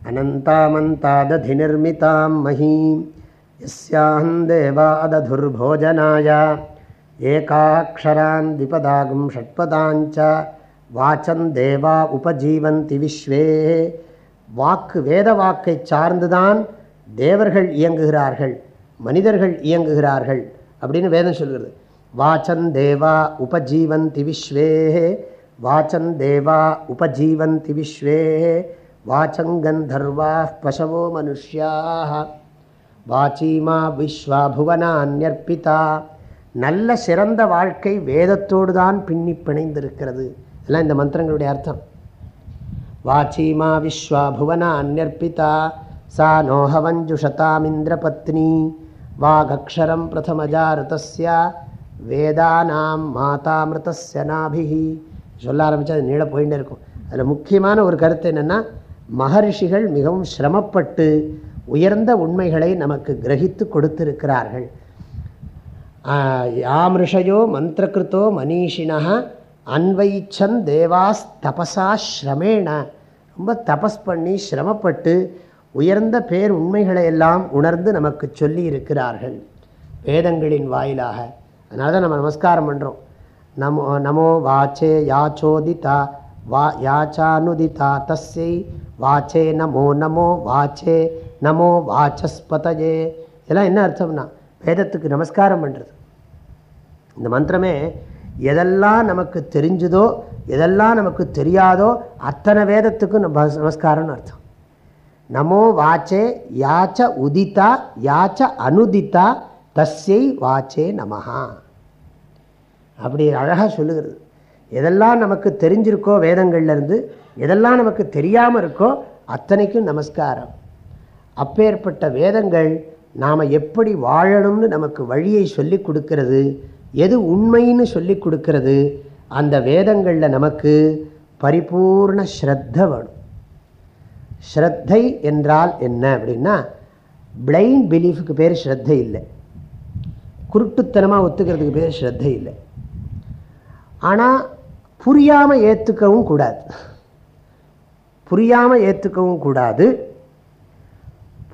அனந்தாமந்தாததி நிர்மிதாம் மஹீம் எஸ்யாஹம் தேவா அததுர்போஜனாய ஏகாட்சரான் விபதாகும் ஷட்பதாஞ்ச. வாச்சம் தேவா உபஜீவந்தி விஸ்வே. வாக்கு வேத வாக்கை சார்ந்துதான் தேவர்கள் இயங்குகிறார்கள் மனிதர்கள் இயங்குகிறார்கள் அப்படின்னு வேதம் சொல்கிறது. வாச்சன் தேவா உபஜீவந்தி விஸ்வே. வாச்சன் தேவா உபஜீவந்தி விஸ்வே. வாச்சங்கந்தர்வா பசவோ மனுஷியாக வாச்சீமா விஸ்வா புவனான்யர்பிதா நல்ல சிறந்த வாழ்க்கை வேதத்தோடு தான் பின்னி பிணைந்திருக்கிறது. இதெல்லாம் இந்த மந்திரங்களுடைய அர்த்தம். வாச்சீமா விஸ்வா புவன அந்நர்பிதா சா நோஹவஞ்சுஷதாமிந்திரபத்னி. வாகக்ஷரம் பிரதமஜாருதஸ்ய. வேதானாம் மாதாமிருதஸ்ய நாபிஹி. சொல்ல ஆரம்பித்தா அது நீள போயிட்டே இருக்கும். அதில் முக்கியமான ஒரு கருத்து என்னென்னா மகரிஷிகள் மிகவும் சிரமப்பட்டு உயர்ந்த உண்மைகளை நமக்கு கிரகித்து கொடுத்திருக்கிறார்கள். யாமிருஷயோ மந்திரகிருத்தோ மனிஷினா அன்வைச்சன் தேவாஸ் தபசா ஸ்ரமேண. ரொம்ப தபஸ் பண்ணி சிரமப்பட்டு உயர்ந்த பேர் உண்மைகளை எல்லாம் உணர்ந்து நமக்கு சொல்லி இருக்கிறார்கள் வேதங்களின் வாயிலாக. அதனால தான் நம்ம நமஸ்காரம் பண்ணுறோம் நமோ நமோ வாச்சே யாச்சோதிதா வா யாச்சானுதிதா தஸ்யை வாச்சே நமோ நமோ வாச்சே நமோ வாச்சஸ்பதஜே இதெல்லாம் என்ன அர்த்தம்னா வேதத்துக்கு நமஸ்காரம் பண்ணுறது இந்த மந்திரமே எதெல்லாம் நமக்கு தெரிஞ்சுதோ எதெல்லாம் நமக்கு தெரியாதோ அத்தனை வேதத்துக்கும் நம்ம நமஸ்காரம்னு அர்த்தம். நமோ வாச்சே யாச்ச உதித்தா யாச்ச அனுதித்தா தஸ்யை வாச்சே நமஹா. அப்படி அழகாக சொல்லுகிறது. எதெல்லாம் நமக்கு தெரிஞ்சிருக்கோ வேதங்கள்லேருந்து எதெல்லாம் நமக்கு தெரியாமல் இருக்கோ அத்தனைக்கும் நமஸ்காரம். அப்பேற்பட்ட வேதங்கள் நாம் எப்படி வாழணும்னு நமக்கு வழியை சொல்லி கொடுக்கறது எது உண்மைன்னு சொல்லி கொடுக்கறது அந்த வேதங்களில் நமக்கு பரிபூர்ண ஸ்ரத்த வேணும் ஸ்ரத்தை என்றால் என்ன அப்படின்னா பிளைண்ட் பிலீஃபுக்கு பேர் ஸ்ரத்தை இல்லை. குருட்டுத்தனமாக ஒத்துக்கிறதுக்கு பேர் ஸ்ரத்தை இல்லை. ஆனால் புரியாமல் ஏற்றுக்கவும் கூடாது. புரியாமல் ஏற்றுக்கவும் கூடாது.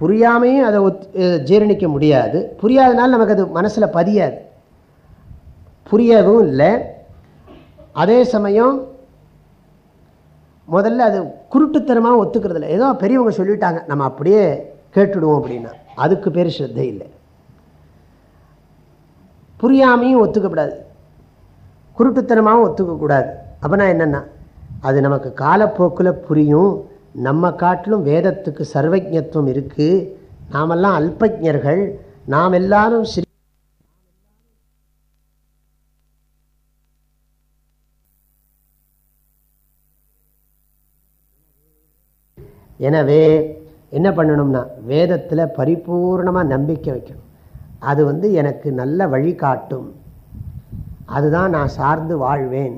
புரியாமையும் அதை ஒத் ஜீரணிக்க முடியாது. புரியாதனால நமக்கு அது மனசில் பதியாது. புரியவும் இல்லை. அதே சமயம் முதல்ல அது குருட்டுத்தனமாக ஒத்துக்கிறது இல்லை ஏதோ பெரியவங்க சொல்லிட்டாங்க. நம்ம அப்படியே கேட்டுடுவோம் அப்படின்னா. அதுக்கு பேர் ஸ்ரத்தை இல்லை. புரியாமையும் ஒத்துக்கப்படாது குருட்டுத்தனமாகவும் ஒத்துக்கக்கூடாது. அப்படின்னா என்னென்னா அது நமக்கு காலப்போக்கில் புரியும். நம்ம காட்டிலும் வேதத்துக்கு சர்வஜத்துவம் இருக்குது நாமெல்லாம் அல்பஜர்கள் நாம் எல்லாரும் ஸ்ரீ எனவே என்ன பண்ணணும்னா வேதத்தில் பரிபூர்ணமாக நம்பிக்கை வைக்கணும். அது வந்து எனக்கு நல்ல வழிகாட்டும் அதுதான் நான் சார்ந்து வாழ்வேன்.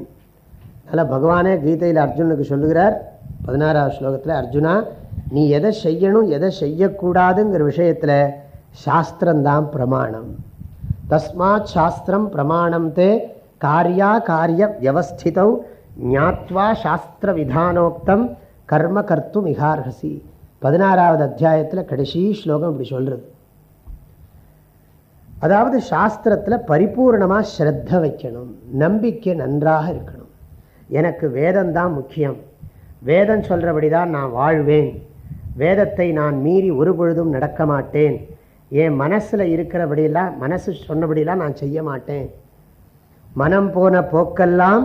அதனால் பகவானே கீதையில் அர்ஜுனுக்கு சொல்லுகிறார். பதினாறாவது ஸ்லோகத்தில் அர்ஜுனா நீ எதை செய்யணும் எதை செய்யக்கூடாதுங்கிற விஷயத்தில் சாஸ்திரம்தான் பிரமாணம். தஸ்மாத் சாஸ்திரம் பிரமாணம் தே காரியா காரிய வியவஸ்திதௌ ஞாத்வா சாஸ்திர விதானோக்தம் கர்ம கர்த்து மிகார்ஹசி பதினாறாவது அத்தியாயத்தில் கடைசி ஸ்லோகம் இப்படி சொல்கிறது அதாவது சாஸ்திரத்தில் பரிபூர்ணமாக ஸ்ரத்த வைக்கணும். நம்பிக்கை நன்றாக இருக்கணும். எனக்கு வேதம் தான் முக்கியம். வேதம் சொல்கிறபடி தான் நான் வாழ்வேன். வேதத்தை நான் மீறி ஒரு பொழுதும் நடக்க மாட்டேன். என் மனசில் இருக்கிறபடியெல்லாம் மனசு சொன்னபடியெல்லாம் நான் செய்ய மாட்டேன். மனம் போன போக்கெல்லாம்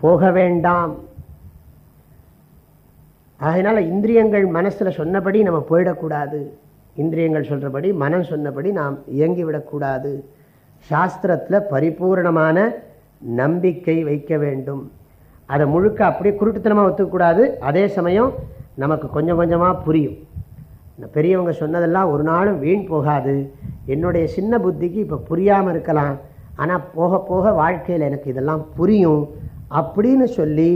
போக வேண்டாம். அதனால் இந்திரியங்கள் மனசில் சொன்னபடி நம்ம போயிடக்கூடாது. இந்திரியங்கள் சொல்கிறபடி மனம் சொன்னபடி நாம் இயங்கிவிடக்கூடாது சாஸ்திரத்தில் பரிபூர்ணமான நம்பிக்கை வைக்க வேண்டும். அதை முழுக்க அப்படியே குருட்டுத்தனமாக ஒத்துக்கூடாது அதே சமயம் நமக்கு கொஞ்சம் கொஞ்சமாக புரியும். பெரியவங்க சொன்னதெல்லாம் ஒரு நாளும் வீண் போகாது. என்னுடைய சின்ன புத்திக்கு இப்போ புரியாமல் இருக்கலாம். ஆனால் போக போக வாழ்க்கையில் எனக்கு இதெல்லாம் புரியும் அப்படின்னு சொல்லி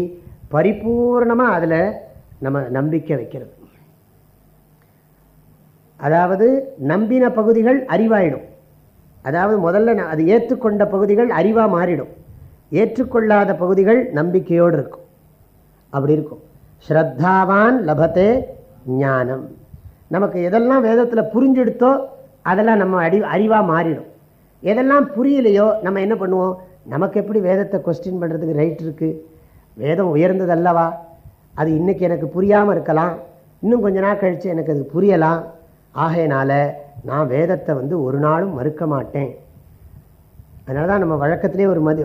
பரிபூர்ணமாக அதில் நம்ம நம்பிக்கை வைக்கிறது. அதாவது நம்பின பகுதிகள் அறிவாயிடும். அதாவது முதல்ல அது ஏற்றுக்கொண்ட பகுதிகள் அறிவாக மாறிடும். ஏற்றுக்கொள்ளாத பகுதிகள் நம்பிக்கையோடு இருக்கும். அப்படி இருக்கும். ஸ்ரத்தாவான் லபத்தே ஞானம். நமக்கு எதெல்லாம் வேதத்தில் புரிஞ்செடுத்தோ அதெல்லாம் நம்ம அடி அறிவாக மாறிடும். எதெல்லாம் புரியலையோ நம்ம என்ன பண்ணுவோம்? நமக்கு எப்படி வேதத்தை கொஸ்டின் பண்ணுறதுக்கு ரைட் இருக்குது வேதம் உயர்ந்தது அல்லவா அது இன்றைக்கி எனக்கு புரியாமல் இருக்கலாம். இன்னும் கொஞ்ச நாள் கழித்து எனக்கு அது புரியலாம். ஆகையினால நான் வேதத்தை வந்து ஒரு நாளும் மறுக்க மாட்டேன். அதனால தான் நம்ம வழக்கத்திலே ஒரு மதி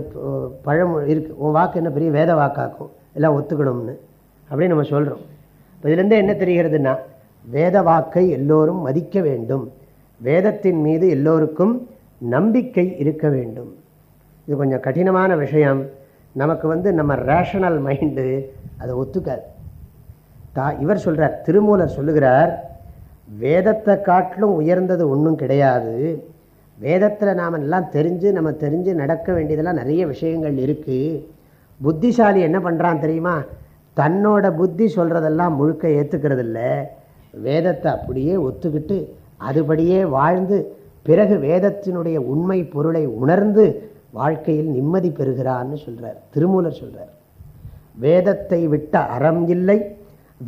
பழம் இருக்குது உன் வாக்கு என்ன பெரிய வேத வாக்காக்கும்? எல்லாம் ஒத்துக்கணும்னு. அப்படின்னு நம்ம சொல்கிறோம் இப்போ இதுலேருந்தே என்ன தெரிகிறதுனா வேத வாக்கை எல்லோரும் மதிக்க வேண்டும். வேதத்தின் மீது எல்லோருக்கும் நம்பிக்கை இருக்க வேண்டும். இது கொஞ்சம் கடினமான விஷயம். நமக்கு வந்து நம்ம ரேஷனல் மைண்டு அதை ஒத்துக்காது. தா இவர் சொல்கிறார் திருமூலர் சொல்லுகிறார் வேதத்தை காட்டிலும் உயர்ந்தது ஒன்றும் கிடையாது. வேதத்தில் நாம் எல்லாம் தெரிஞ்சு நம்ம தெரிஞ்சு நடக்க வேண்டியதெல்லாம் நிறைய விஷயங்கள் இருக்குது புத்திசாலி என்ன பண்ணுறான் தெரியுமா? தன்னோட புத்தி சொல்கிறதெல்லாம் முழுக்க ஏற்றுக்கிறது இல்லை வேதத்தை அப்படியே ஒத்துக்கிட்டு அதுபடியே வாழ்ந்து பிறகு வேதத்தினுடைய உண்மை பொருளை உணர்ந்து வாழ்க்கையில் நிம்மதி பெறுகிறான்னு சொல்கிறார் திருமூலர் சொல்கிறார் வேதத்தை விட்ட அறம் இல்லை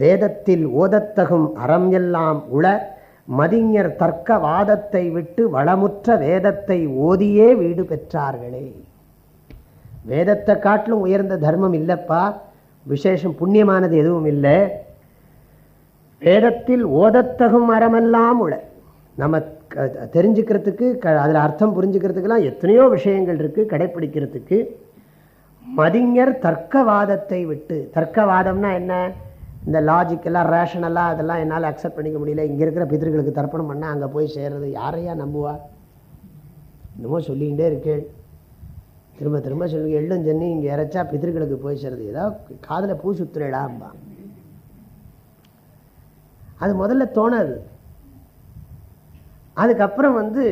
வேதத்தில் ஓதத்தகும் அறம் எல்லாம் உள மதிஞர் தர்க்க வாதத்தை விட்டு வளமுற்ற வேதத்தை ஓதியே வீடு பெற்றார்களே. வேதத்தை காட்டிலும் உயர்ந்த தர்மம் இல்லைப்பா விசேஷம் புண்ணியமானது எதுவும் இல்லை. வேதத்தில் ஓதத்தகும் அறமெல்லாம் உள. நம்ம தெரிஞ்சுக்கிறதுக்கு க அதில் அர்த்தம் புரிஞ்சுக்கிறதுக்கெல்லாம் எத்தனையோ விஷயங்கள் இருக்குது கடைப்பிடிக்கிறதுக்கு. மதிஞர் தர்க்கவாதத்தை விட்டு தர்க்கவாதம்னா என்ன? இந்த லாஜிக்கெல்லாம் ரேஷனலாக அதெல்லாம் என்னால் அக்செப்ட் பண்ணிக்க முடியல. இங்கே இருக்கிற பித்திருக்களுக்கு தர்ப்பணம் பண்ணால் அங்கே போய் சேர்றது யாரையா நம்புவா? என்னமோ சொல்லிகிட்டே இருக்கேன் திரும்ப திரும்ப சொல்லுங்க எள்ளும் சென்னி இங்கே இறைச்சா பித்திருக்களுக்கு போய் சேர்றது. ஏதாவது காதில் பூ சுத்துறேடாம்பா அது முதல்ல தோணாது. அதுக்கப்புறம் வந்து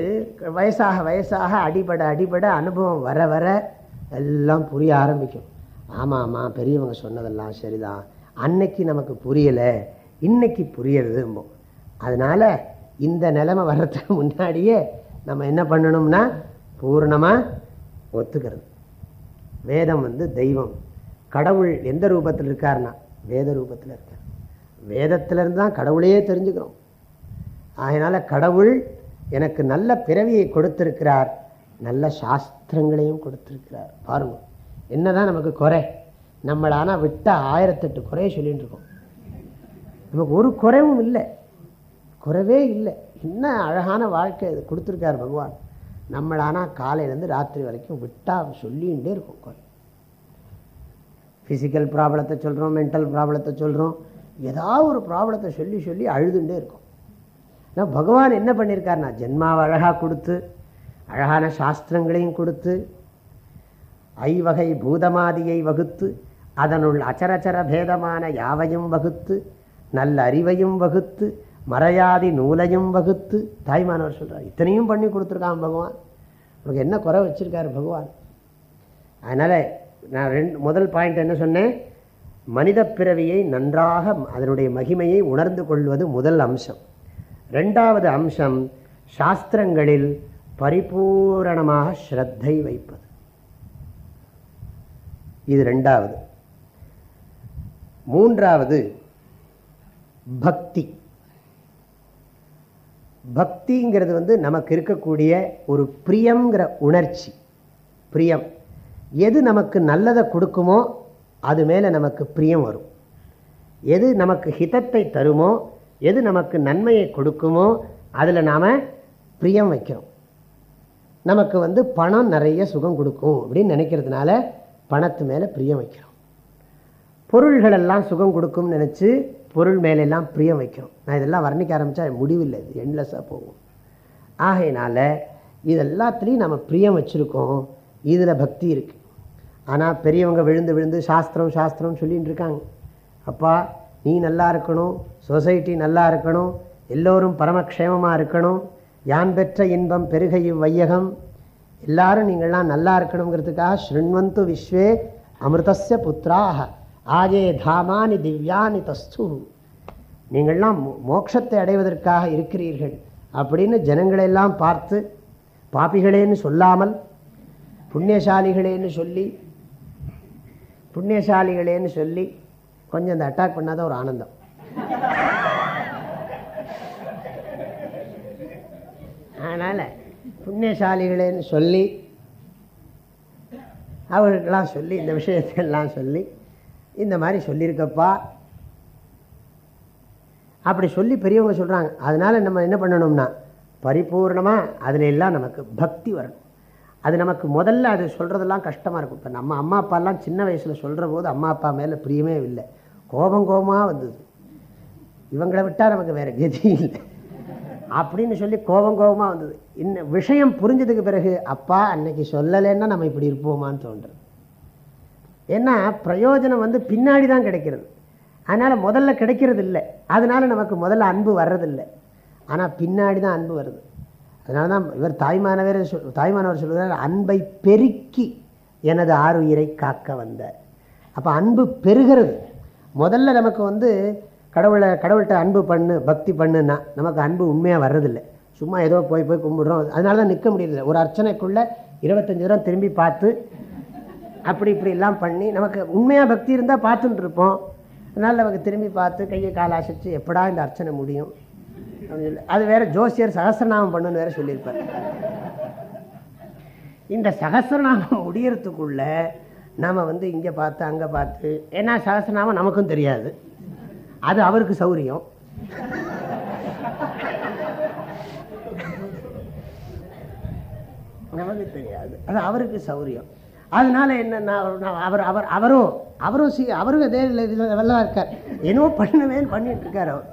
வயசாக வயசாக அடிபட அடிபட அனுபவம் வர வர எல்லாம் புரிய ஆரம்பிக்கும். ஆமாம் ஆமாம் பெரியவங்க சொன்னதெல்லாம் சரிதான். அன்னைக்கு நமக்கு புரியலை இன்னைக்கு புரியறதும்போம் அதனால் இந்த நிலைமை வர்றதுக்கு முன்னாடியே நம்ம என்ன பண்ணணும்னா பூர்ணமாக ஒத்துக்கிறது. வேதம் வந்து தெய்வம். கடவுள் எந்த ரூபத்தில் இருக்கார்னா வேத ரூபத்தில் இருக்கார். வேதத்திலிருந்து தான் கடவுளையே தெரிஞ்சுக்கிறோம். அதனால் கடவுள் எனக்கு நல்ல பிறவியை கொடுத்திருக்கிறார் நல்ல சாஸ்திரங்களையும் கொடுத்திருக்கிறார். பாருங்க என்னதான் நமக்கு குறை. நம்மளானா விட்டால் ஆயிரத்தெட்டு குறைய சொல்லிகிட்டு இருக்கோம் நமக்கு ஒரு குறைவும் இல்லை. குறைவே இல்லை. என்ன அழகான வாழ்க்கை இது கொடுத்துருக்கார் பகவான். நம்மளானா காலையிலேருந்து ராத்திரி வரைக்கும் விட்டா சொல்லிகிட்டே இருக்கும் குறை. ஃபிசிக்கல் ப்ராப்ளத்தை சொல்கிறோம் மென்டல் ப்ராப்ளத்தை சொல்கிறோம் ஏதாவது ஒரு ப்ராப்ளத்தை சொல்லி சொல்லி அழுதுண்டே இருக்கும். ஏன்னா பகவான் என்ன பண்ணியிருக்காருனா ஜென்மாவை அழகாக கொடுத்து அழகான சாஸ்திரங்களையும் கொடுத்து ஐவகை பூதமாதியை வகுத்து அதனுள் அச்சரச்சர பேதமான யாவையும் வகுத்து நல்ல அறிவையும் வகுத்து மறையாதி நூலையும் வகுத்து தாய்மானவர் சொல்கிறார் இத்தனையும் பண்ணி கொடுத்துருக்கான் பகவான். உனக்கு என்ன குறை வச்சிருக்காரு பகவான்? அதனால் நான் ரெண்டு முதல் பாயிண்ட் என்ன சொன்னேன்? மனித பிறவியை நன்றாக அதனுடைய மகிமையை உணர்ந்து கொள்வது முதல் அம்சம். ரெண்டாவது அம்சம் சாஸ்திரங்களில் பரிபூரணமாக ஸ்ரத்தை வைப்பது. இது ரெண்டாவது. மூன்றாவது பக்தி. பக்திங்கிறது வந்து நமக்கு இருக்கக்கூடிய ஒரு பிரியங்கிற உணர்ச்சி. பிரியம். எது நமக்கு நல்லதை கொடுக்குமோ அது மேலே நமக்கு பிரியம் வரும். எது நமக்கு ஹிதத்தை தருமோ எது நமக்கு நன்மையை கொடுக்குமோ அதில் நாம் பிரியம் வைக்கிறோம். நமக்கு வந்து பணம் நிறைய சுகம் கொடுக்கும் அப்படின்னு நினைக்கிறதுனால பணத்து மேலே பிரியம் வைக்கிறோம். பொருள்களெல்லாம் சுகம் கொடுக்கும்னு நினச்சி பொருள் மேலெல்லாம் பிரியம் வைக்கிறோம். நான் இதெல்லாம் வர்ணிக்க ஆரம்பித்தா முடிவில்லை இது எண்ட்லெஸ்ஸாக போகும். ஆகையினால இது எல்லாத்துலேயும் நம்ம பிரியம் வச்சுருக்கோம். இதில் பக்தி இருக்குது ஆனால் பெரியவங்க விழுந்து விழுந்து சாஸ்திரம் சாஸ்திரம் சொல்லிகிட்டு இருக்காங்க. அப்பா நீ நல்லா இருக்கணும். சொசைட்டி நல்லா இருக்கணும். எல்லோரும் பரமக்ஷேமமாக இருக்கணும். யான் பெற்ற இன்பம் பெருகையும் வையகம் எல்லாரும் நீங்கள்லாம் நல்லா இருக்கணுங்கிறதுக்காக ஸ்ருண்வந்து விஸ்வே அமிர்தஸ்ய புத்திராக ஆஜே தாமானி திவ்யானி தஸ்து நீங்கள்லாம் மோட்சத்தை அடைவதற்காக இருக்கிறீர்கள் அப்படின்னு ஜனங்களெல்லாம் பார்த்து பாப்பிகளேன்னு சொல்லாமல் புண்ணியசாலிகளேன்னு சொல்லி புண்ணியசாலிகளேன்னு சொல்லி கொஞ்சம் இந்த அட்டாக் பண்ணாதான் ஒரு ஆனந்தம். அதனால் புண்ணியசாலிகளேன்னு சொல்லி அவர்களுக்கெல்லாம் சொல்லி இந்த விஷயத்தெல்லாம் சொல்லி இந்த மாதிரி சொல்லியிருக்கப்பா அப்படி சொல்லி பெரியவங்க சொல்கிறாங்க அதனால் நம்ம என்ன பண்ணணும்னா பரிபூர்ணமாக அதில் எல்லாம் நமக்கு பக்தி வரணும். அது நமக்கு முதல்ல அது சொல்கிறதெல்லாம் கஷ்டமாக இருக்கும். இப்போ நம்ம அம்மா அப்பாலாம் சின்ன வயசில் சொல்கிற போது அம்மா அப்பா மேலே பிரியமே இல்லை. கோபம் கோபமாக வந்தது. இவங்களை விட்டால் நமக்கு வேறு கதி இல்லை. அப்படின்னு சொல்லி கோபம் கோபமாக வந்தது. இன்னும் விஷயம் புரிஞ்சதுக்கு பிறகு அப்பா அன்னைக்கு சொல்லலைன்னா நம்ம இப்படி இருப்போமான்னு தோன்றுறது. ஏன்னா பிரயோஜனம் வந்து பின்னாடி தான் கிடைக்கிறது. அதனால் முதல்ல கிடைக்கிறது இல்லை அதனால் நமக்கு முதல்ல அன்பு வர்றதில்லை. ஆனால் பின்னாடி தான் அன்பு வருது. அதனால தான் இவர் தாய்மானவர் சொல் தாய்மானவர் சொல்கிறார் அன்பை பெருக்கி எனது ஆறுயிரை காக்க வந்த அப்போ அன்பு பெருகிறது முதல்ல நமக்கு வந்து கடவுளை கடவுள்கிட்ட அன்பு பண்ணு பக்தி பண்ணுன்னா நமக்கு அன்பு உண்மையாக வர்றதில்லை. சும்மா ஏதோ போய் போய் கும்பிடுறோம். அதனால தான் நிற்க முடியல ஒரு அர்ச்சனைக்குள்ளே இருபத்தஞ்சி தூரம் திரும்பி பார்த்து அப்படி இப்படி எல்லாம் பண்ணி நமக்கு உண்மையாக பக்தி இருந்தால் பார்த்துட்டு இருப்போம். அதனால் நமக்கு திரும்பி பார்த்து கையை கால் அசைச்சு எப்படா இந்த அர்ச்சனை முடியும்? அப்படின்னு சொல்லி அது வேற ஜோசியர் சகசிரநாமம் பண்ணுன்னு வேற சொல்லியிருப்பார். இந்த சகசிரநாமம் முடியறதுக்குள்ள நாம் வந்து இங்கே பார்த்து அங்கே பார்த்து ஏன்னா சகசிரநாமம் நமக்கும் தெரியாது. அது அவருக்கு சௌரியம். நமக்கு தெரியாது. அது அவருக்கு சௌரியம். அதனால என்னன்னா அவர் அவர் அவரும் அவரும் சி அவரும் இதே லெவலாக இருக்கார். என்னவோ பண்ணுவேன்னு பண்ணிட்டு இருக்கார் அவர்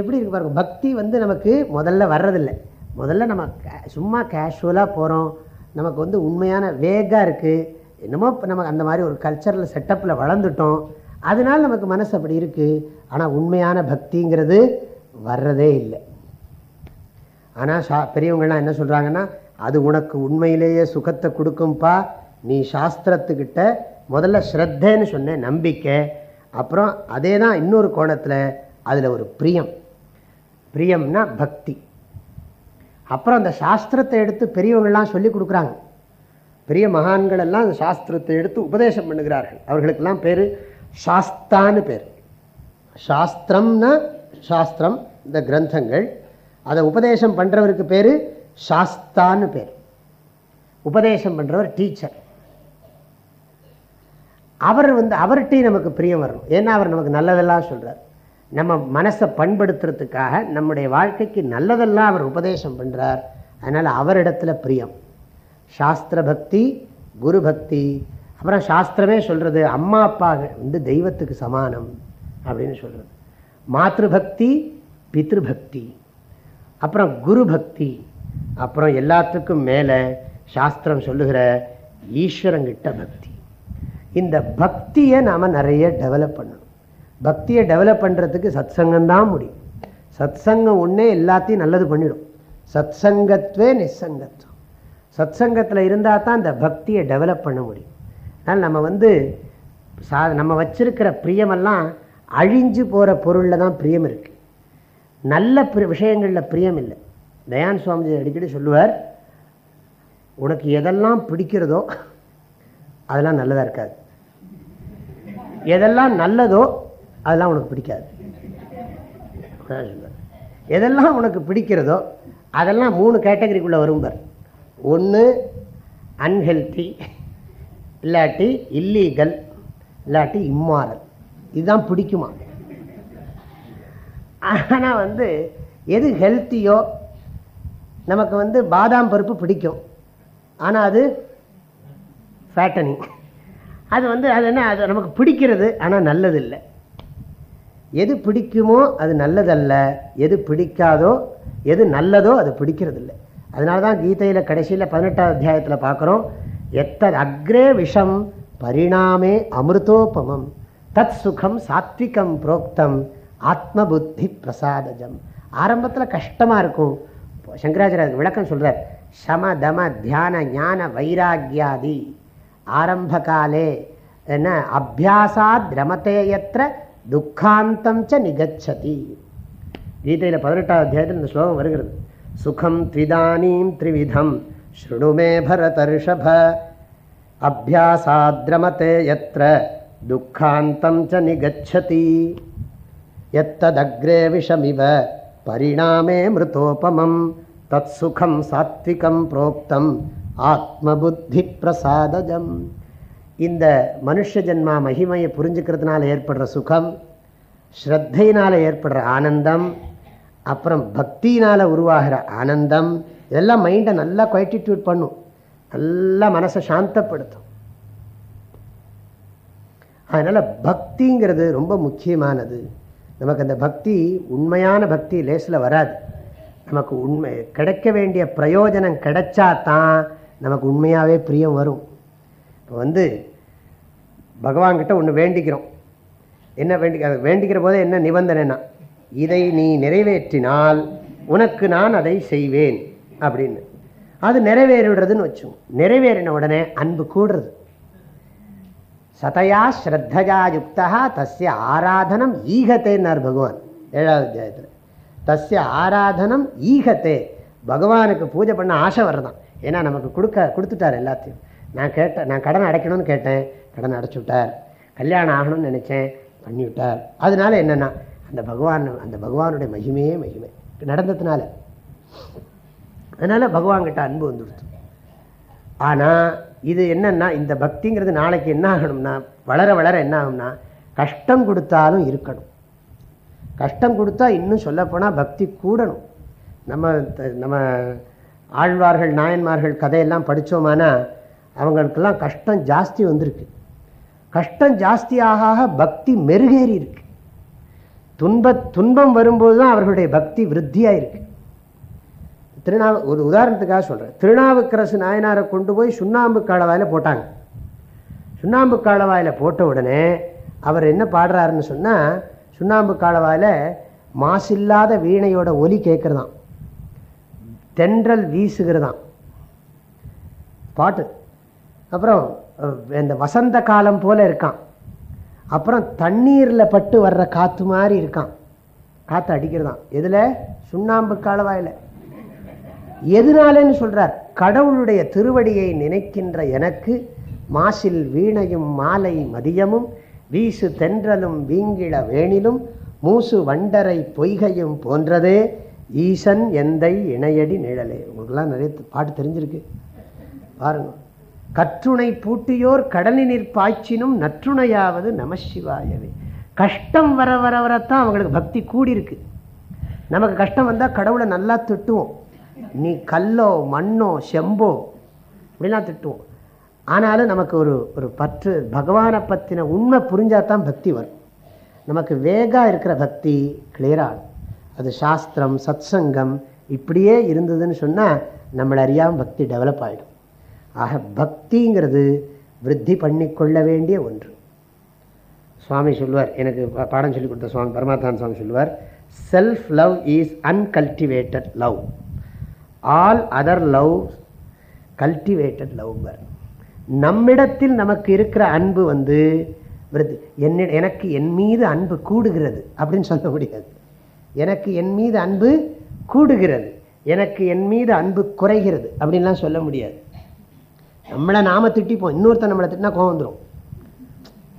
எப்படி இருக்கு பாருங்க பக்தி வந்து நமக்கு முதல்ல வர்றதில்லை. முதல்ல நம்ம சும்மா கேஷுவலாக போகிறோம் நமக்கு வந்து உண்மையான வேகாக இருக்குது என்னமோ இப்போ நம்ம அந்த மாதிரி ஒரு கல்ச்சரில் செட்டப்பில் வளர்ந்துட்டோம். அதனால் நமக்கு மனசு அப்படி இருக்குது ஆனால் உண்மையான பக்திங்கிறது வர்றதே இல்லை. ஆனால் சா பெரியவங்கள்லாம் என்ன சொல்கிறாங்கன்னா அது உனக்கு உண்மையிலேயே சுகத்தை கொடுக்கும்பா. நீ சாஸ்திரத்துக்கிட்ட முதல்ல ஸ்ரத்தேன்னு சொன்னேன் நம்பிக்கை. அப்புறம் அதே தான் இன்னொரு கோணத்தில் அதில் ஒரு பிரியம். பிரியம்னா பக்தி. அப்புறம் அந்த சாஸ்திரத்தை எடுத்து பெரியவங்கள்லாம் சொல்லி கொடுக்குறாங்க. பெரிய மகான்கள் எல்லாம் அந்த சாஸ்திரத்தை எடுத்து உபதேசம் பண்ணுகிறார்கள். அவர்களுக்கெல்லாம் பேர் சாஸ்தான்னு பேர். சாஸ்திரம்னா சாஸ்திரம் இந்த கிரந்தங்கள். அதை உபதேசம் பண்ணுறவருக்கு பேர் சாஸ்தான்னு பேர். உபதேசம் பண்ணுறவர் டீச்சர். அவர் வந்து அவர்கிட்டையும் நமக்கு பிரியம் வரணும். ஏன்னா அவர் நமக்கு நல்லதெல்லாம் சொல்கிறார் நம்ம மனசை பண்படுத்துறதுக்காக நம்முடைய வாழ்க்கைக்கு நல்லதெல்லாம் அவர் உபதேசம் பண்ணுறார் அதனால் அவரிடத்துல பிரியம். சாஸ்திர பக்தி குரு பக்தி. அப்புறம் சாஸ்திரமே சொல்கிறது அம்மா அப்பா வந்து தெய்வத்துக்கு சமானம் அப்படின்னு சொல்கிறது மாத்ருபக்தி பித்ருபக்தி அப்புறம் குரு பக்தி. அப்புறம் எல்லாத்துக்கும் மேலே சாஸ்திரம் சொல்லுகிற ஈஸ்வரங்கிட்ட பக்தி. இந்த பக்தியை நாம் நிறைய டெவலப் பண்ணணும். பக்தியை டெவலப் பண்ணுறதுக்கு சத் சங்கம்தான் முடியும். சத் சங்கம் ஒன்றே எல்லாத்தையும் நல்லது பண்ணிடும். சத் சங்கத்வே நிசங்கத்துவம் சத் சங்கத்தில் இருந்தால் தான் இந்த பக்தியை டெவலப் பண்ண முடியும். அதனால் நம்ம வந்து சா நம்ம வச்சிருக்கிற பிரியமெல்லாம் அழிஞ்சு போகிற பொருளில் தான் பிரியம் இருக்குது நல்ல விஷயங்களில் பிரியம் இல்லை தயான் சுவாமிஜி அடிக்கடி சொல்லுவார் உனக்கு எதெல்லாம் பிடிக்கிறதோ அதெல்லாம் நல்லதாக இருக்காது. எதெல்லாம் நல்லதோ அதெல்லாம் உனக்கு பிடிக்காது. எதெல்லாம் உனக்கு பிடிக்கிறதோ அதெல்லாம் மூணு கேட்டகரிக்குள்ளே வரும்பார் ஒன்று அன்ஹெல்த்தி இல்லாட்டி இல்லீகல் இல்லாட்டி இம்மாரல் இதுதான் பிடிக்குமா? ஆனால் வந்து எது ஹெல்த்தியோ நமக்கு வந்து பாதாம் பருப்பு பிடிக்கும். ஆனால் அது ஃபேட்டனிங் அது வந்து அது என்ன அது நமக்கு பிடிக்கிறது ஆனால் நல்லது இல்லை எது பிடிக்குமோ அது நல்லதல்ல. எது பிடிக்காதோ எது நல்லதோ அது பிடிக்கிறது இல்லை அதனால தான் கீதையில் கடைசியில் பதினெட்டாவது அத்தியாயத்தில் பார்க்குறோம் எத்தத் அக்ரே விஷம் பரிணாமே அமிர்தோபமம் தத் சுகம் சாத்விகம் புரோக்தம் ஆத்ம புத்தி பிரசாதஜம் ஆரம்பத்தில் கஷ்டமாக இருக்கும். சங்கராச்சாரிய விளக்கம் சொல்கிறார் சம தம தியான ஞான வைராக்கியாதி ஆரம்ப காலே என்ன அபியாசாத் ரமத்தேயற்ற துக்காந்தம் ச நிகச்சதி. கீதையில் பதினெட்டாவது அத்தியாயத்தில் இந்த ஸ்லோகம் வருகிறது. சுகம் த்விதானீம் த்ரிவிதம். ஸ்ருணுமே பரத ரிஷப. அபியாசாத்ரமதே யத்ர துக்காந்தம் ச நிகச்சதி. எத்ததக்ரே விஷமிவ. பரிணாமே மிருதோபமம். தத் சுகம் சாத்விகம் புரோக்தம். ஆத்மபுத்தி பிரசாதஜம் இந்த மனுஷ ஜென்மா மகிமையை புரிஞ்சுக்கிறதுனால ஏற்படுற சுகம் ஸ்ரத்தையினால் ஏற்படுற ஆனந்தம் அப்புறம் பக்தியினால் உருவாகிற ஆனந்தம் இதெல்லாம் மைண்டை நல்லா குவைட்டிடியூட் பண்ணும். நல்லா மனசை சாந்தப்படுத்தும். அதனால் பக்திங்கிறது ரொம்ப முக்கியமானது. நமக்கு அந்த பக்தி உண்மையான பக்தி லேசில் வராது. நமக்கு உண்மை கிடைக்க வேண்டிய பிரயோஜனம் கிடைச்சா தான் நமக்கு உண்மையாகவே பிரியம் வரும். இப்போ வந்து பகவான்கிட்ட ஒன்று வேண்டிக்கிறோம். என்ன வேண்டி வேண்டிக்கிற போதே என்ன நிபந்தனைனா இதை நீ நிறைவேற்றினால் உனக்கு நான் அதை செய்வேன். அப்படின்னு. அது நிறைவேறிடுறதுன்னு வச்சோம் நிறைவேறின உடனே அன்பு கூடுறது. சதையா ஸ்ரத்தையா யுக்தா தஸ்ய ஆராதனம் ஈகத்தேன்னார் பகவான். ஏழாவது அத்தியாயத்தில். தஸ்ய ஆராதனம் ஈகத்தே. பகவானுக்கு பூஜை பண்ண ஆசை வர்றதான். ஏன்னா நமக்கு கொடுக்க கொடுத்துட்டார் எல்லாத்தையும். நான் கேட்டேன் நான் கடன் அடைக்கணும்னு கேட்டேன். கடன் அடைச்சு விட்டார். கல்யாணம் ஆகணும்னு நினச்சேன். பண்ணி விட்டார். அதனால என்னென்னா அந்த பகவான் அந்த பகவானுடைய மகிமையே மகிமை. நடந்ததுனால. அதனால் பகவான்கிட்ட அன்பு வந்துடுச்சு ஆனால் இது என்னன்னா இந்த பக்திங்கிறது நாளைக்கு என்ன ஆகணும்னா வளர வளர என்ன ஆகும்னா கஷ்டம் கொடுத்தாலும் இருக்கணும். கஷ்டம் கொடுத்தா இன்னும் சொல்லப்போனால் பக்தி கூடணும். நம்ம நம்ம ஆழ்வார்கள் நாயன்மார்கள் கதையெல்லாம் படித்தோமானா அவங்களுக்கெல்லாம் கஷ்டம் ஜாஸ்தி வந்திருக்கு. கஷ்டம் ஜாஸ்தி ஆக ஆக பக்தி மெருகேறி இருக்கு. துன்ப துன்பம் வரும்போது தான் அவர்களுடைய பக்தி விருத்தியாக இருக்கு திருநாவு ஒரு உதாரணத்துக்காக சொல்கிறேன் திருநாவுக்கரசு நாயனாரை கொண்டு போய் சுண்ணாம்பு காலவாயில் போட்டாங்க. சுண்ணாம்பு காலவாயில் போட்ட உடனே அவர் என்ன பாடுறாருன்னு சொன்னால் சுண்ணாம்பு காலவாயில் மாசில்லாத வீணையோட ஒலி கேட்குறதாம் தென்றல் வீசுகிறதாம். பாட்டு. அப்புறம் இந்த வசந்த காலம் போல இருக்கான் அப்புறம் தண்ணீரில் பட்டு வர்ற காற்று மாதிரி இருக்கான் காற்று அடிக்கிறதான் எதில்? சுண்ணாம்பு காலவாயில். எதனாலன்னு சொல்கிறார் கடவுளுடைய திருவடியை நினைக்கின்ற எனக்கு மாசில் வீணையும் மாலை மதியமும் வீசு தென்றலும் வீங்கிள வேணிலும் மூசு வண்டரை பொய்கையும் போன்றதே ஈசன் எந்தை இணையடி நிழலே. உங்களுக்கெல்லாம் நிறைய பாட்டு தெரிஞ்சிருக்கு. பாருங்க. கற்றுணை பூட்டியோர் கடலினிற் பாய்ச்சினும் நற்றுணையாவது நமசிவாயவே கஷ்டம் வர வர வரத்தான் அவங்களுக்கு பக்தி கூடியிருக்கு. நமக்கு கஷ்டம் வந்தால் கடவுளை நல்லா திட்டுவோம். நீ கல்லோ மண்ணோ செம்போ இப்படிலாம் திட்டுவோம். ஆனாலும் நமக்கு ஒரு ஒரு பற்று பகவானை பற்றின உண்மை புரிஞ்சால் தான் பக்தி வரும். நமக்கு வேகா இருக்கிற பக்தி கிளியராகும் அது சாஸ்திரம் சத்சங்கம் இப்படியே இருந்ததுன்னு சொன்னால் நம்மளை அறியாமல் பக்தி டெவலப் ஆகிடும் ஆக பக்திங்கிறது விருத்தி பண்ணிக்கொள்ள வேண்டிய ஒன்று. சுவாமி சொல்லுவார் எனக்கு பாடம் சொல்லி கொடுத்த சுவாமி பரமாத்தான் சுவாமி சொல்லுவார் self love is uncultivated love all other love cultivated lover நம்மிடத்தில் நமக்கு இருக்கிற அன்பு வந்து என்ன எனக்கு என் மீது அன்பு கூடுகிறது அப்படின்னு சொல்ல முடியாது. எனக்கு என் மீது அன்பு கூடுகிறது. எனக்கு என் மீது அன்பு குறைகிறது அப்படின்லாம் சொல்ல முடியாது. நம்மளை நாம திட்டிப்போம். இன்னொருத்தர் நம்மளை திட்டினா கோவம் வந்துடும்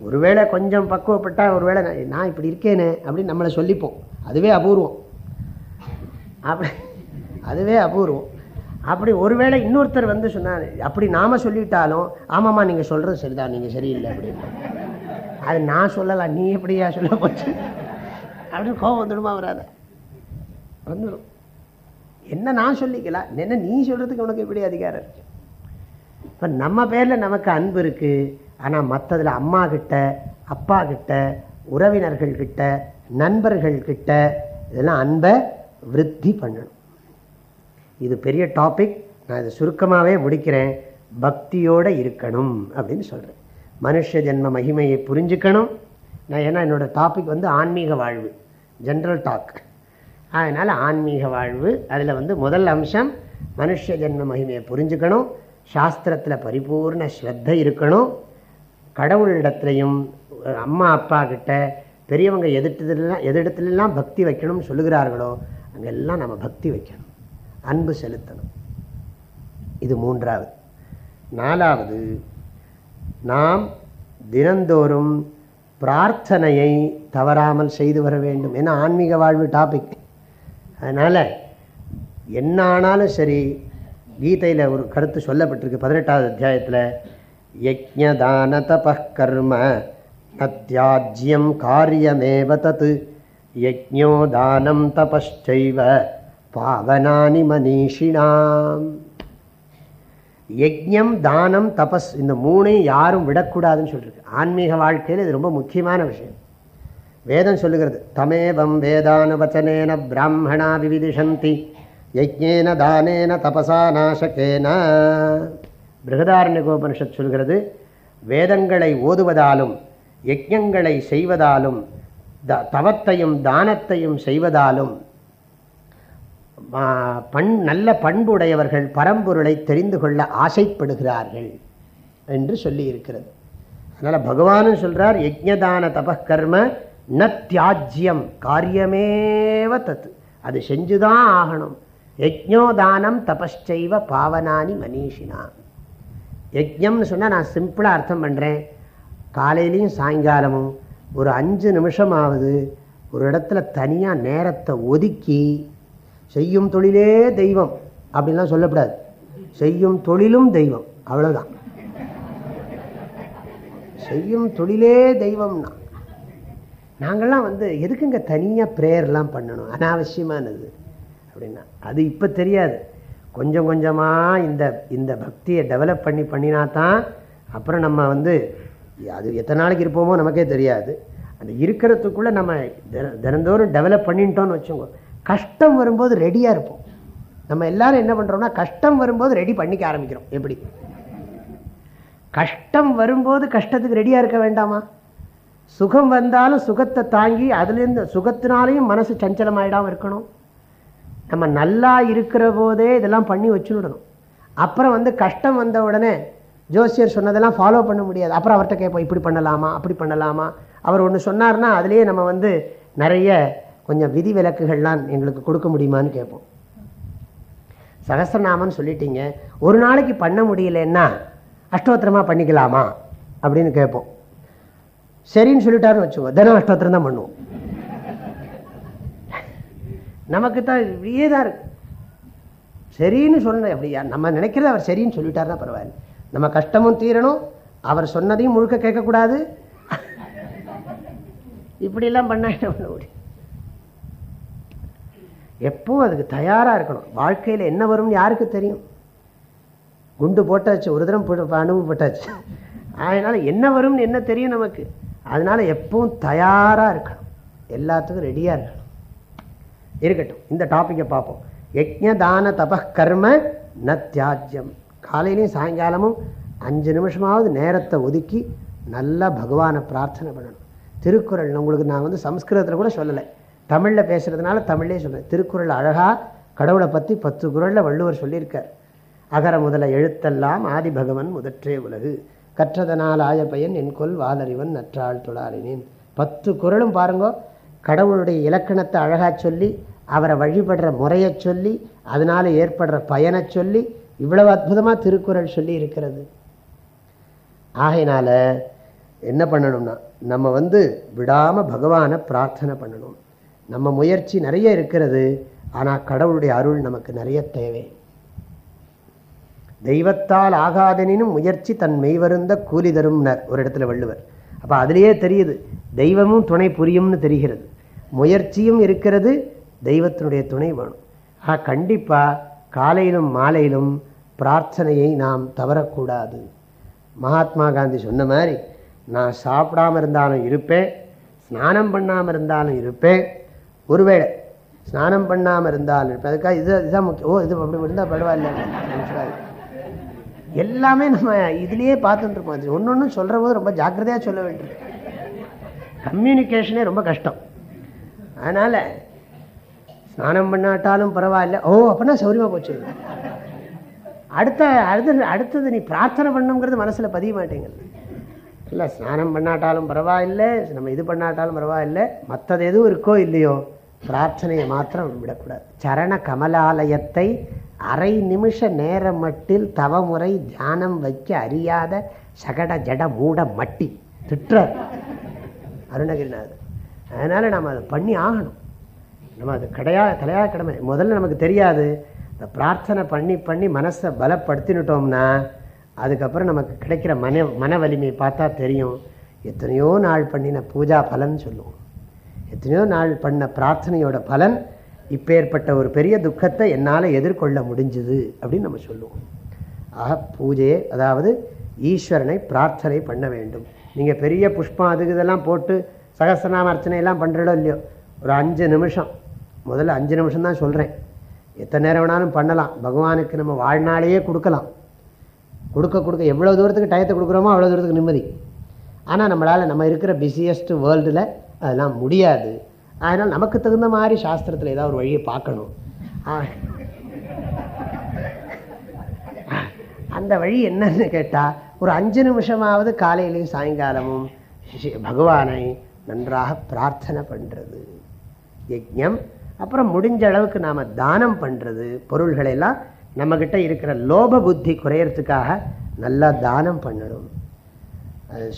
ஒருவேளை கொஞ்சம் பக்குவப்பட்டால் ஒருவேளை நான் இப்படி இருக்கேனே அப்படின்னு நம்மளை சொல்லிப்போம். அதுவே அபூர்வம். அப்படி அதுவே அபூர்வம். அப்படி ஒருவேளை இன்னொருத்தர் வந்து சொன்னார் அப்படி நாம் சொல்லிட்டாலும் ஆமாம்மா நீங்கள் சொல்கிறது சரிதான் நீங்கள் சரியில்லை அப்படின்னு. அது நான் சொல்லலாம் நீ எப்படியா சொல்ல போச்சு? அப்படின்னு கோவம் வந்துடுமா வராத வந்துடும் என்ன நான் சொல்லிக்கலாம் என்ன நீ சொல்கிறதுக்கு உனக்கு எப்படி அதிகாரம் இருக்கு? இப்போ நம்ம பேரில் நமக்கு அன்பு இருக்குது ஆனால் மற்றதில் அம்மா கிட்ட அப்பா கிட்ட உறவினர்கள்கிட்ட நண்பர்கள்கிட்ட இதெல்லாம் அன்பை விருத்தி பண்ணணும். இது பெரிய டாபிக் நான் இதை சுருக்கமாகவே முடிக்கிறேன். பக்தியோடு இருக்கணும் அப்படின்னு சொல்கிறேன் மனுஷ ஜென்ம மகிமையை புரிஞ்சுக்கணும். நான் ஏன்னா என்னோடய டாபிக் வந்து ஆன்மீக வாழ்வு. ஜென்ரல் டாக் அதனால் ஆன்மீக வாழ்வு அதில் வந்து முதல் அம்சம் மனுஷ ஜென்ம மகிமையை புரிஞ்சுக்கணும். சாஸ்திரத்தில் பரிபூர்ண ஸ்ரத்த இருக்கணும். கடவுளிடத்துலையும் அம்மா அப்பா கிட்ட பெரியவங்க எதிர்த்ததுலாம் எதிர்த்துலாம் பக்தி வைக்கணும்னு சொல்லுகிறார்களோ அங்கெல்லாம் நம்ம பக்தி வைக்கணும். அன்பு செலுத்தணும். இது மூன்றாவது. நாலாவது நாம் தினந்தோறும் பிரார்த்தனையை தவறாமல் செய்து வர வேண்டும். ஏன்னா ஆன்மீக வாழ்வு டாபிக் அதனால் என்ன ஆனாலும் சரி கீதையில் ஒரு கருத்து சொல்லப்பட்டிருக்கு. பதினெட்டாவது அத்தியாயத்தில் யஜ்யதான தபர்ம நத்தியாஜ்யம் காரியமேவ தத் யஜ்யோ தானம் தபைவ பாவனானி மனிஷினாம் யஜ்யம் தானம் தபஸ் இந்த மூணையும் யாரும் விடக்கூடாதுன்னு சொல்லியிருக்கு ஆன்மீக வாழ்க்கையில் இது ரொம்ப முக்கியமான விஷயம். வேதம் சொல்லுகிறது தமேவம் வேதான வச்சனேன பிராமணா விவிதிஷந்தி யஜ்யேன தானேன தபசா நாசகேன. பிருகதாரண்யகோபனிஷத் சொல்கிறது வேதங்களை ஓதுவதாலும் யஜ்யங்களை செய்வதாலும் த தவத்தையும் தானத்தையும் செய்வதாலும் பண் நல்ல பண்புடையவர்கள் பரம்பொருளை தெரிந்து கொள்ள ஆசைப்படுகிறார்கள் என்று சொல்லி இருக்கிறது அதனால் பகவானும் சொல்கிறார் யஜ்யதான தபக்கர்ம ந தியாஜ்யம் காரியமேவ தத்து அது செஞ்சுதான் ஆகணும். யஜ்யோதானம் தபஸ்சைவ பாவனானி மனிஷினா. யஜ்யம்னு சொன்னால் நான் சிம்பிளாக அர்த்தம் பண்ணுறேன் காலையிலையும் சாயங்காலமும் ஒரு அஞ்சு நிமிஷமாவது ஒரு இடத்துல தனியாக நேரத்தை ஒதுக்கி செய்யும் தொழிலே தெய்வம் அப்படின்லாம் சொல்லக்கூடாது செய்யும் தொழிலும் தெய்வம். அவ்வளோதான் செய்யும் தொழிலே தெய்வம்னா நாங்கள்லாம் வந்து எதுக்குங்க தனியாக ப்ரேயர்லாம் பண்ணணும்? அனாவசியமானது அப்படின்னா அது இப்போ தெரியாது. கொஞ்சம் கொஞ்சமாக இந்த இந்த பக்தியை டெவலப் பண்ணி பண்ணினா தான் அப்புறம் நம்ம வந்து அது எத்தனை நாளைக்கு இருப்போமோ நமக்கே தெரியாது. அந்த இருக்கிறதுக்குள்ளே நம்ம தினந்தோறும் டெவலப் பண்ணிட்டோன்னு வச்சுக்கோங்க. கஷ்டம் வரும்போது ரெடியாக இருப்போம். நம்ம எல்லாரும் என்ன பண்ணுறோம்னா கஷ்டம் வரும்போது ரெடி பண்ணிக்க ஆரம்பிக்கிறோம். எப்படி? கஷ்டம் வரும்போது கஷ்டத்துக்கு ரெடியாக இருக்க வேண்டாமா? சுகம் வந்தாலும் சுகத்தை தாங்கி அதுலேருந்து சுகத்தினாலையும் மனசு சஞ்சலமாயிடாமல் இருக்கணும். நம்ம நல்லா இருக்கிற போதே இதெல்லாம் பண்ணி வச்சுடணும். அப்புறம் வந்து கஷ்டம் வந்த உடனே ஜோசியர் சொன்னதெல்லாம் ஃபாலோ பண்ண முடியாது. அப்புறம் அவர்கிட்ட கேட்போம் இப்படி பண்ணலாமா அப்படி பண்ணலாமா? அவர் ஒன்று சொன்னார்னா அதுலேயே நம்ம வந்து நிறைய கொஞ்சம் விதி விலக்குகள்லாம் எங்களுக்கு கொடுக்க முடியுமான்னு கேட்போம். சகசிரநாமன்னு சொல்லிட்டீங்க. ஒரு நாளைக்கு பண்ண முடியலன்னா அஷ்டோத்திரமாக பண்ணிக்கலாமா? அப்படின்னு கேட்போம். சரின்னு சொல்லிட்டாருன்னு வச்சுக்கோ தினம் அஷ்டோத்திரம் தான் பண்ணுவோம். நமக்கு தான் இப்படியே தான் இருக்கு. சரின்னு சொன்ன அப்படியா? நம்ம நினைக்கிறது அவர் சரின்னு சொல்லிட்டாருன்னா பரவாயில்ல. நம்ம கஷ்டமும் தீரணும் அவர் சொன்னதையும் முழுக்க கேட்கக்கூடாது. இப்படிலாம் பண்ண என்ன பண்ண முடியும்? எப்பவும் அதுக்கு தயாராக இருக்கணும்? வாழ்க்கையில் என்ன வரும்னு யாருக்கு தெரியும்? குண்டு போட்டாச்சு ஒரு தரம் அனுபவப்பட்டாச்சு அதனால் என்ன வரும்னு என்ன தெரியும் நமக்கு? அதனால் எப்பவும் தயாராக இருக்கணும். எல்லாத்துக்கும் ரெடியாக இருக்கணும். இருக்கட்டும் இந்த டாப்பிக்கை பார்ப்போம். யஜ்யதான தப கர்ம ந தியாஜ்யம். காலையிலையும் சாயங்காலமும் அஞ்சு நிமிஷமாவது நேரத்தை ஒதுக்கி நல்லா பகவானை பிரார்த்தனை பண்ணணும். திருக்குறள் உங்களுக்கு நான் வந்து சம்ஸ்கிருதத்தில் கூட சொல்லலை. தமிழில் பேசுகிறதுனால தமிழ்லேயே சொல்கிறேன் திருக்குறள் அழகாக கடவுளை பற்றி பத்து குரலில் வள்ளுவர் சொல்லியிருக்கார். அகர முதல எழுத்தெல்லாம் ஆதி பகவன் முதற்றே உலகு. கற்றதனால் ஆய பையன் என் கொல் வாலறிவன் நற்றாள் தொழாலினேன் பத்து குரலும் பாருங்கோ. கடவுளுடைய இலக்கணத்தை அழகாக சொல்லி அவரை வழிபடுற முறையை சொல்லி அதனால் ஏற்படுற பயனை சொல்லி இவ்வளவு அற்புதமாக திருக்குறள் சொல்லி இருக்கிறது ஆகையினால் என்ன பண்ணணும்னா நம்ம வந்து விடாமல் பகவானை பிரார்த்தனை பண்ணணும். நம்ம முயற்சி நிறைய இருக்கிறது ஆனால் கடவுளுடைய அருள் நமக்கு நிறைய தேவை. தெய்வத்தால் ஆகாதனினும் முயற்சி தன் மெய்வருந்த கூலி தரும்னர் ஒரு இடத்துல வள்ளுவர். அப்போ அதுலேயே தெரியுது தெய்வமும் துணை புரியும்னு தெரிகிறது. முயற்சியும் இருக்கிறது தெய்வத்தினுடைய துணை வேணும். ஆனால் கண்டிப்பாக காலையிலும் மாலையிலும் பிரார்த்தனையை நாம் தவறக்கூடாது. மகாத்மா காந்தி சொன்ன மாதிரி நான் சாப்பிடாமல் இருந்தாலும் இருப்பேன் ஸ்நானம் பண்ணாமல் இருந்தாலும் இருப்பேன் ஒருவேளை ஸ்நானம் பண்ணாமல் இருந்தால் அதுக்காக இது இதுதான் முக்கியம். ஓ இது அப்படி இருந்தால் பரவாயில்ல. எல்லாமே நம்ம இதுலேயே பார்த்துட்டு அது ஒன்று ஒன்று சொல்கிற போது ரொம்ப ஜாக்கிரதையாக சொல்ல வேண்டியது. கம்யூனிகேஷனே ரொம்ப கஷ்டம். அதனால் ஸ்நானம் பண்ணாட்டாலும் பரவாயில்ல. ஓ அப்படின்னா சௌரியமாக போச்சு. அடுத்த அடுத்தது அடுத்தது நீ பிரார்த்தனை பண்ணுங்கிறது மனசில் பதிய மாட்டேங்குது. இல்லை ஸ்நானம் பண்ணாட்டாலும் பரவாயில்லை. நம்ம இது பண்ணாட்டாலும் பரவாயில்லை. மற்றது எதுவும் இருக்கோ இல்லையோ பிரார்த்தனையை மாத்திரம் விடக்கூடாது. சரண கமலாலயத்தை அரை நிமிஷ நேரம் மட்டில் தவமுறை தியானம் வைக்க அறியாத சகட ஜட மூட மட்டி. திட்டுறார். அருணகிரிநாதர். அதனால் நம்ம அதை பண்ணி ஆகணும். நம்ம அது கிடையாது கிடையாது கடமை. முதல்ல நமக்கு தெரியாது. இந்த பிரார்த்தனை பண்ணி பண்ணி மனசை பலப்படுத்தினுட்டோம்னா அதுக்கப்புறம் நமக்கு கிடைக்கிற மன மன வலிமையை பார்த்தா தெரியும். எத்தனையோ நாள் பண்ணின பூஜா பலன் சொல்லுவோம். எத்தனையோ நாள் பண்ண பிரார்த்தனையோட பலன் இப்போ ஏற்பட்ட ஒரு பெரிய துக்கத்தை என்னால் எதிர்கொள்ள முடிஞ்சுது அப்படின்னு நம்ம சொல்லுவோம். ஆக பூஜையை அதாவது ஈஸ்வரனை பிரார்த்தனை பண்ண வேண்டும். நீங்கள் பெரிய புஷ்பம் அதுக்கு இதெல்லாம் போட்டு சகசிரநாம அர்ச்சனையெல்லாம் பண்ணுறதோ இல்லையோ ஒரு அஞ்சு நிமிஷம். முதல்ல அஞ்சு நிமிஷம் தான் சொல்கிறேன் எத்தனை நேரம் வேணாலும் பண்ணலாம். பகவானுக்கு நம்ம வாழ்நாளையே கொடுக்கலாம். கொடுக்க கொடுக்க எவ்வளோ தூரத்துக்கு டயத்தை கொடுக்குறோமோ அவ்வளோ தூரத்துக்கு நிம்மதி. ஆனால் நம்மளால் நம்ம இருக்கிற பிஸியஸ்ட் வேர்ல்டில் அதெல்லாம் முடியாது. அதனால் நமக்கு தகுந்த மாதிரி சாஸ்திரத்தில் ஏதாவது ஒரு வழியை பார்க்கணும். அந்த வழி என்னன்னு கேட்டால் ஒரு அஞ்சு நிமிஷமாவது காலையிலையும் சாயங்காலமும் பகவானை நன்றாக பிரார்த்தனை பண்ணுறது யஜ்யம். அப்புறம் முடிஞ்ச அளவுக்கு நாம் தானம் பண்ணுறது பொருள்களெல்லாம் நம்மக்கிட்ட இருக்கிற லோப புத்தி குறையறதுக்காக நல்லா தானம் பண்ணணும்.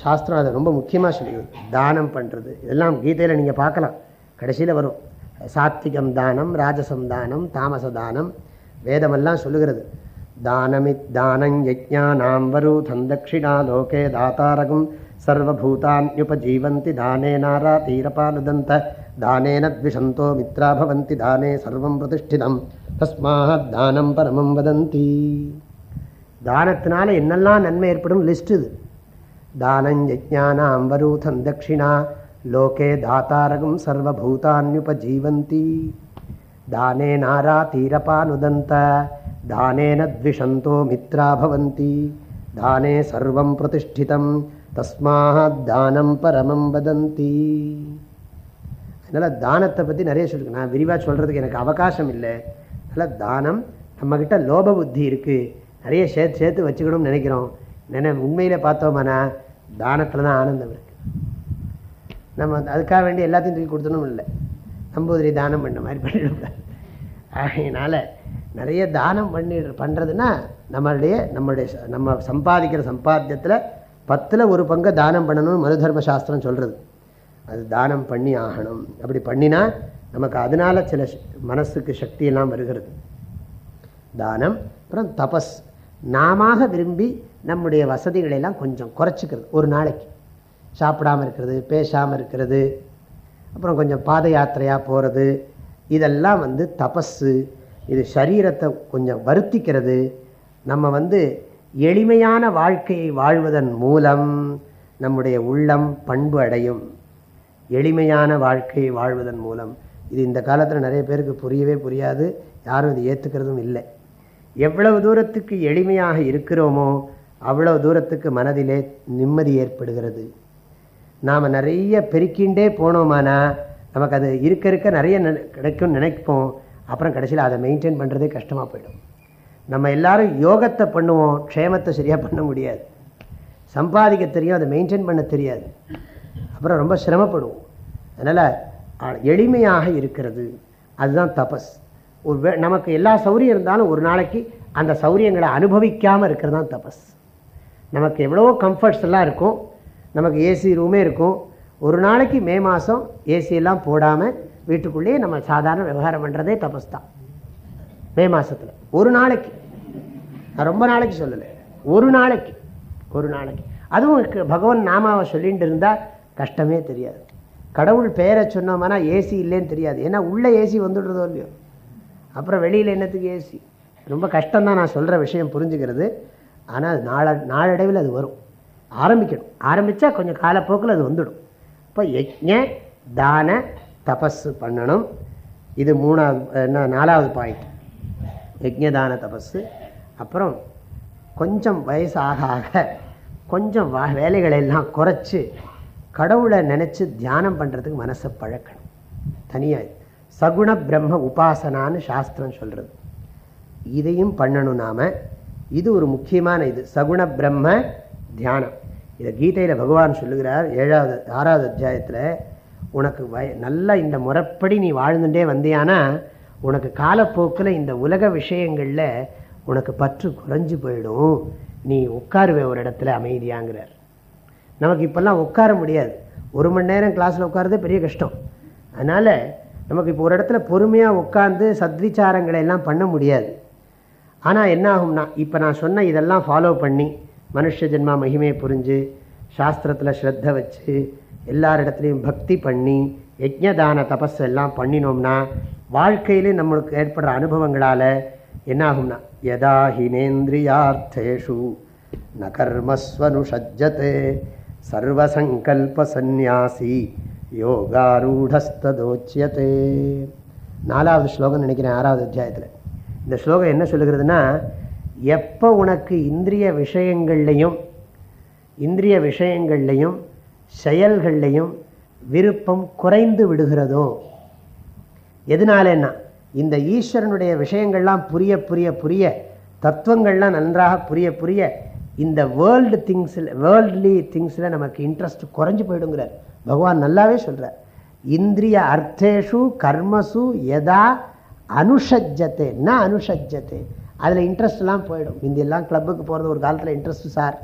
சாஸ்திரம் அதை ரொம்ப முக்கியமாக சொல்லி தானம் பண்ணுறது இதெல்லாம் கீதையில் நீங்கள் பார்க்கலாம். கடைசியில் வரும். சாத்விகம் தானம் ராஜசம் தானம் தாமச தானம் வேதமெல்லாம் சொல்லுகிறது. தானமி தானம் யஜானாம் வரூதம் தட்சிணா லோகே தாத்தாரகம் சர்வூதான்யுபஜீவந்தி தானே நாரா தீரபாலுதந்த தானேன த்விஷந்தோ மித்ரா பவந்தி தானே சர்வம் பிரதிஷ்டிதம் தஸ்மாத் தானம் பரமம் வதந்தி. தானத்தினால என்னெல்லாம் நன்மை ஏற்படும்? லிஸ்ட் இது. தானம் வரூதம் தட்சிணா லோகே தாத்தாரகம் சர்வூதான்யுபஜீவந்தி தானே நாரா தீரபானுதந்த தானேன த்விஷந்தோ மித்ரா பவந்தி தானே சர்வம் பிரதிஷ்டிதம் தஸ்மாத் தானம் பரமம் வதந்தி அதனால் தானத்தை பற்றி நிறைய சொல்லிருக்கு நான் விரிவாக சொல்கிறதுக்கு எனக்கு அவகாசம் இல்லை. அதனால் தானம் நம்மக்கிட்ட லோப புத்தி இருக்குது நிறைய சேர்த்து சேர்த்து வச்சுக்கணும்னு நினைக்கிறோம். நினை உண்மையில் பார்த்தோம்னா தானத்தில் தான் ஆனந்தம் இருக்குது நம்ம அதுக்காக வேண்டி எல்லாத்தையும் தூக்கி கொடுத்தணும் இல்லை. நம்பூதிரி தானம் பண்ண மாதிரி பண்ணிடக்கூடாது. அதனால் நிறைய தானம் பண்ணி பண்ணுறதுன்னா நம்மளுடைய நம்மளுடைய நம்ம சம்பாதிக்கிற சம்பாத்தியத்தில் பத்தில் ஒரு பங்கை தானம் பண்ணணும்னு மது தர்ம சாஸ்திரம் சொல்கிறது அது தானம் பண்ணி ஆகணும். அப்படி பண்ணினா நமக்கு அதனால் சில மனசுக்கு சக்தியெல்லாம் வருகிறது. தானம் அப்புறம் தபஸ். நாம விரும்பி நம்முடைய வசதிகளெல்லாம் கொஞ்சம் குறைச்சிக்கிறது ஒரு நாளைக்கு. சாப்பிடாமல் இருக்கிறது பேசாமல் இருக்கிறது அப்புறம் கொஞ்சம் பாத யாத்திரையாக போகிறது இதெல்லாம் வந்து தபஸு இது சரீரத்தை கொஞ்சம் வருத்திக்கிறது. நம்ம வந்து எளிமையான வாழ்க்கையை வாழ்வதன் மூலம் நம்முடைய உள்ளம் பண்பு அடையும். எளிமையான வாழ்க்கையை வாழ்வதன் மூலம். இது இந்த காலத்தில் நிறைய பேருக்கு புரியவே புரியாது யாரும் இது ஏற்றுக்கிறதும் இல்லை. எவ்வளவு தூரத்துக்கு எளிமையாக இருக்கிறோமோ அவ்வளவு தூரத்துக்கு மனதிலே நிம்மதி ஏற்படுகிறது. நாம் நிறைய பெருக்கிண்டே போனோமானா நமக்கு அது இருக்க இருக்க நிறைய கிடைக்கும்னு நினைப்போம். அப்புறம் கடைசியில் அதை மெயின்டைன் பண்ணுறதே கஷ்டமாக போயிடும். நம்ம எல்லாரும் யோகத்தை பண்ணுவோம் க்ஷேமத்தை சரியாக பண்ண முடியாது. சம்பாதிக்க தெரியும் அதை மெயின்டைன் பண்ண தெரியாது. அப்புறம் ரொம்ப சிரமப்படுவோம். அதனால் எளிமையாக இருக்கிறது. அதுதான் தபஸ். ஒரு நமக்கு எல்லா சௌரியம் இருந்தாலும் ஒரு நாளைக்கு அந்த சௌரியங்களை அனுபவிக்காமல் இருக்கிறது தான் தபஸ். நமக்கு எவ்வளவோ கம்ஃபர்ட்ஸ் எல்லாம் இருக்கும். நமக்கு ஏசி ரூமே இருக்கும். ஒரு நாளைக்கு மே மாதம் ஏசியெல்லாம் போடாமல் வீட்டுக்குள்ளேயே நம்ம சாதாரண விவகாரம் பண்ணுறதே தபஸ் தான் மே மாதத்தில் ஒரு நாளைக்கு. நான் ரொம்ப நாளைக்கு சொல்லலை. ஒரு நாளைக்கு. ஒரு நாளைக்கு. அதுவும் பகவான் நாமாவை சொல்லிட்டு இருந்தால் கஷ்டமே தெரியாது. கடவுள் பெயரை சொன்னோம்னா ஏசி இல்லைன்னு தெரியாது. ஏன்னா உள்ளே ஏசி வந்துடுறதோ இல்லையோ? அப்புறம் வெளியில் என்னத்துக்கு ஏசி ரொம்ப கஷ்டம்தான் நான் சொல்கிற விஷயம் புரிஞ்சுக்கிறது. ஆனால் அது நாள நாளடைவில் அது வரும். ஆரம்பிக்கணும். ஆரம்பித்தா கொஞ்சம் காலப்போக்கில் அது வந்துடும். இப்போ யஜ்ஞ தான தபஸு பண்ணணும். இது மூணாவது என்ன நாலாவது பாயிண்ட் யஜ்ஞதான தபஸு அப்புறம் கொஞ்சம் வயசு ஆக ஆக கொஞ்சம் வேலைகளை எல்லாம் குறைச்சி கடவுளை நினச்சி தியானம் பண்ணுறதுக்கு மனசை பழக்கணும். தனியாக சகுண பிரம்ம உபாசனான்னு சாஸ்திரம் சொல்கிறது இதையும் பண்ணணும் நாம். இது ஒரு முக்கியமான இது. சகுண பிரம்ம தியானம். இதை கீதையில் பகவான் சொல்லுகிறார் ஏழாவது ஆறாவது அத்தியாயத்தில் உனக்கு வய நல்லா இந்த முறைப்படி நீ வாழ்ந்துட்டே வந்தியானா உனக்கு காலப்போக்கில் இந்த உலக விஷயங்களில் உனக்கு பற்று குறைஞ்சி போயிடும். நீ உட்காருவே ஒரு இடத்துல அமைதியாங்கிறார். நமக்கு இப்போல்லாம் உட்கார முடியாது. ஒரு மணி நேரம் கிளாஸில் உட்காரது பெரிய கஷ்டம். அதனால் நமக்கு இப்போ ஒரு இடத்துல பொறுமையாக உட்காந்து சத்விச்சாரங்களை எல்லாம் பண்ண முடியாது. ஆனால் என்ன ஆகும்னா இப்போ நான் சொன்ன இதெல்லாம் ஃபாலோ பண்ணி மனுஷ ஜென்மா மகிமையை புரிஞ்சு சாஸ்திரத்தில் ஸ்ரத்த வச்சு எல்லாரிடத்துலையும் பக்தி பண்ணி யஜ்யதான தபஸ் எல்லாம் பண்ணினோம்னா வாழ்க்கையிலே நம்மளுக்கு ஏற்படுற அனுபவங்களால் என்ன ஆகும்னா யதா ஹினேந்திரியார்த்தேஷு ந கர்மஸ்வனுஷஜ்ஜதே சர்வசங்கல்ப சந்நியாசி யோகாரூடஸ்ததோச்சியதே. நாலாவது ஸ்லோகம் நினைக்கிறேன் ஆறாவது அத்தியாயத்தில். இந்த ஸ்லோகம் என்ன சொல்லுகிறதுனா எப்போ உனக்கு இந்திரிய விஷயங்கள்லையும் இந்திரிய விஷயங்கள்லையும் செயல்கள்லையும் விருப்பம் குறைந்து விடுகிறதோ? எதனாலன்னா இந்த ஈஸ்வரனுடைய விஷயங்கள்லாம் புரிய புரிய புரிய தத்துவங்கள்லாம் நன்றாக புரிய புரிய இந்த வேர்ல்டு திங்ஸில் வேர்ல்ட்லி திங்ஸில் நமக்கு இன்ட்ரெஸ்ட் குறைஞ்சி போயிடுங்கிறார். பகவான் நல்லாவே சொல்கிறார் இந்திரிய அர்த்தேஷு கர்மசு எதா அனுஷஜத்தை ந அனுஷஜத்தை அதில் இன்ட்ரெஸ்ட்லாம் போயிடும். இந்தியெல்லாம் கிளப்புக்கு போகிறது ஒரு காலத்தில் இன்ட்ரெஸ்ட்டு சார்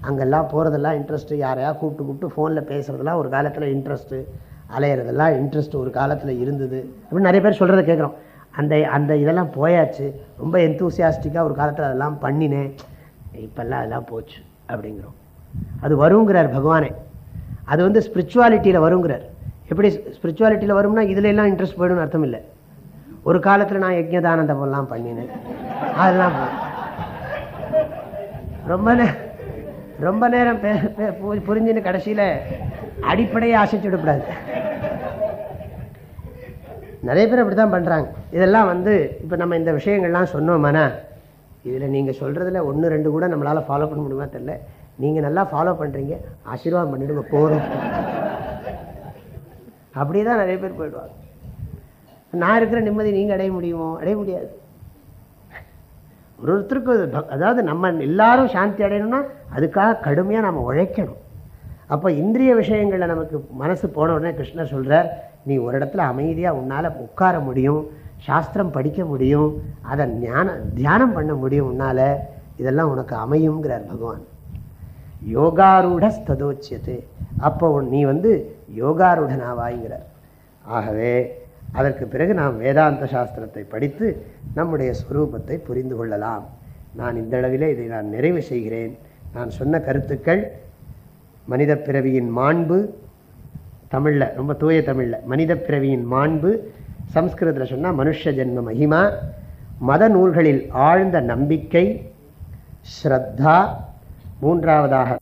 அங்கெல்லாம் போகிறதெல்லாம் இன்ட்ரெஸ்ட்டு யாரையா கூப்பிட்டு கூப்பிட்டு ஃபோனில் பேசுகிறதுலாம் ஒரு காலத்தில் இன்ட்ரெஸ்ட்டு அலையிறதெல்லாம் இன்ட்ரெஸ்ட் ஒரு காலத்தில் இருந்தது. அப்படின்னு நிறைய பேர் சொல்கிறத கேட்குறோம். அந்த அந்த இதெல்லாம் போயாச்சு. ரொம்ப எந்தூசியாஸ்டிக்காக ஒரு காலத்தில் அதெல்லாம் பண்ணினேன். இப்போல்லாம் அதெல்லாம் போச்சு அப்படிங்கிறோம். அது வருங்கிறார் பகவானே. அது வந்து ஸ்பிரிச்சுவாலிட்டியில் வருங்கிறார். எப்படி ஸ்பிரிச்சுவாலிட்டியில் வரும்னா இதுல எல்லாம் இன்ட்ரெஸ்ட் போயிடும்னு அர்த்தம் இல்லை. ஒரு காலத்தில் நான் யஜ்யதானந்தமெல்லாம் பண்ணினேன். அதெல்லாம் ரொம்ப ரொம்ப நேரம் புரிஞ்சுன்னு கடைசியில் அடிப்படையை ஆசைச்சுடக்கூடாது நிறைய பேர் அப்படி தான் பண்ணுறாங்க இதெல்லாம் வந்து இப்போ நம்ம இந்த விஷயங்கள்லாம் சொன்னோம்னா இதில் நீங்கள் சொல்கிறதுல ஒன்று ரெண்டு கூட நம்மளால் ஃபாலோ பண்ண முடியுமா தெரில நீங்கள் நல்லா ஃபாலோ பண்ணுறீங்க ஆசீர்வாதம் பண்ணிவிடுங்க போகிறோம் அப்படி தான் நிறைய பேர் போயிடுவாங்க. நான் இருக்கிற நிம்மதி நீங்கள் அடைய முடியுமோ? அடைய முடியாது. ஒரு ஒருத்தருக்கு அதாவது நம்ம எல்லாரும் சாந்தி அடையணும்னா அதுக்காக கடுமையாக நம்ம உழைக்கணும். அப்போ இந்திரிய விஷயங்களில் நமக்கு மனசு போன உடனே கிருஷ்ணர் சொல்கிறார் நீ ஒரு இடத்துல அமைதியாக உன்னால் உட்கார முடியும் சாஸ்திரம் படிக்க முடியும் அதை ஞான தியானம் பண்ண முடியும் உன்னால் இதெல்லாம் உனக்கு அமையுங்கிறார் பகவான். யோகாரூடஸ்ததோச்சியது. அப்போ நீ வந்து யோகாரூடனாவாய்கிறார் ஆகவே அதற்கு பிறகு நாம் வேதாந்த சாஸ்திரத்தை படித்து நம்முடைய ஸ்வரூபத்தை புரிந்து கொள்ளலாம். நான் இந்தளவிலே இதை நான் நிறைவு செய்கிறேன். நான் சொன்ன கருத்துக்கள் மனித பிறவியின் மாண்பு தமிழில் ரொம்ப தூய தமிழில் மனித பிறவியின் மாண்பு சம்ஸ்கிருதத்தில் சொன்னால் மனுஷ ஜென்ம மகிமா மத நூல்களில் ஆழ்ந்த நம்பிக்கை ஸ்ரத்தா மூன்றாவதாக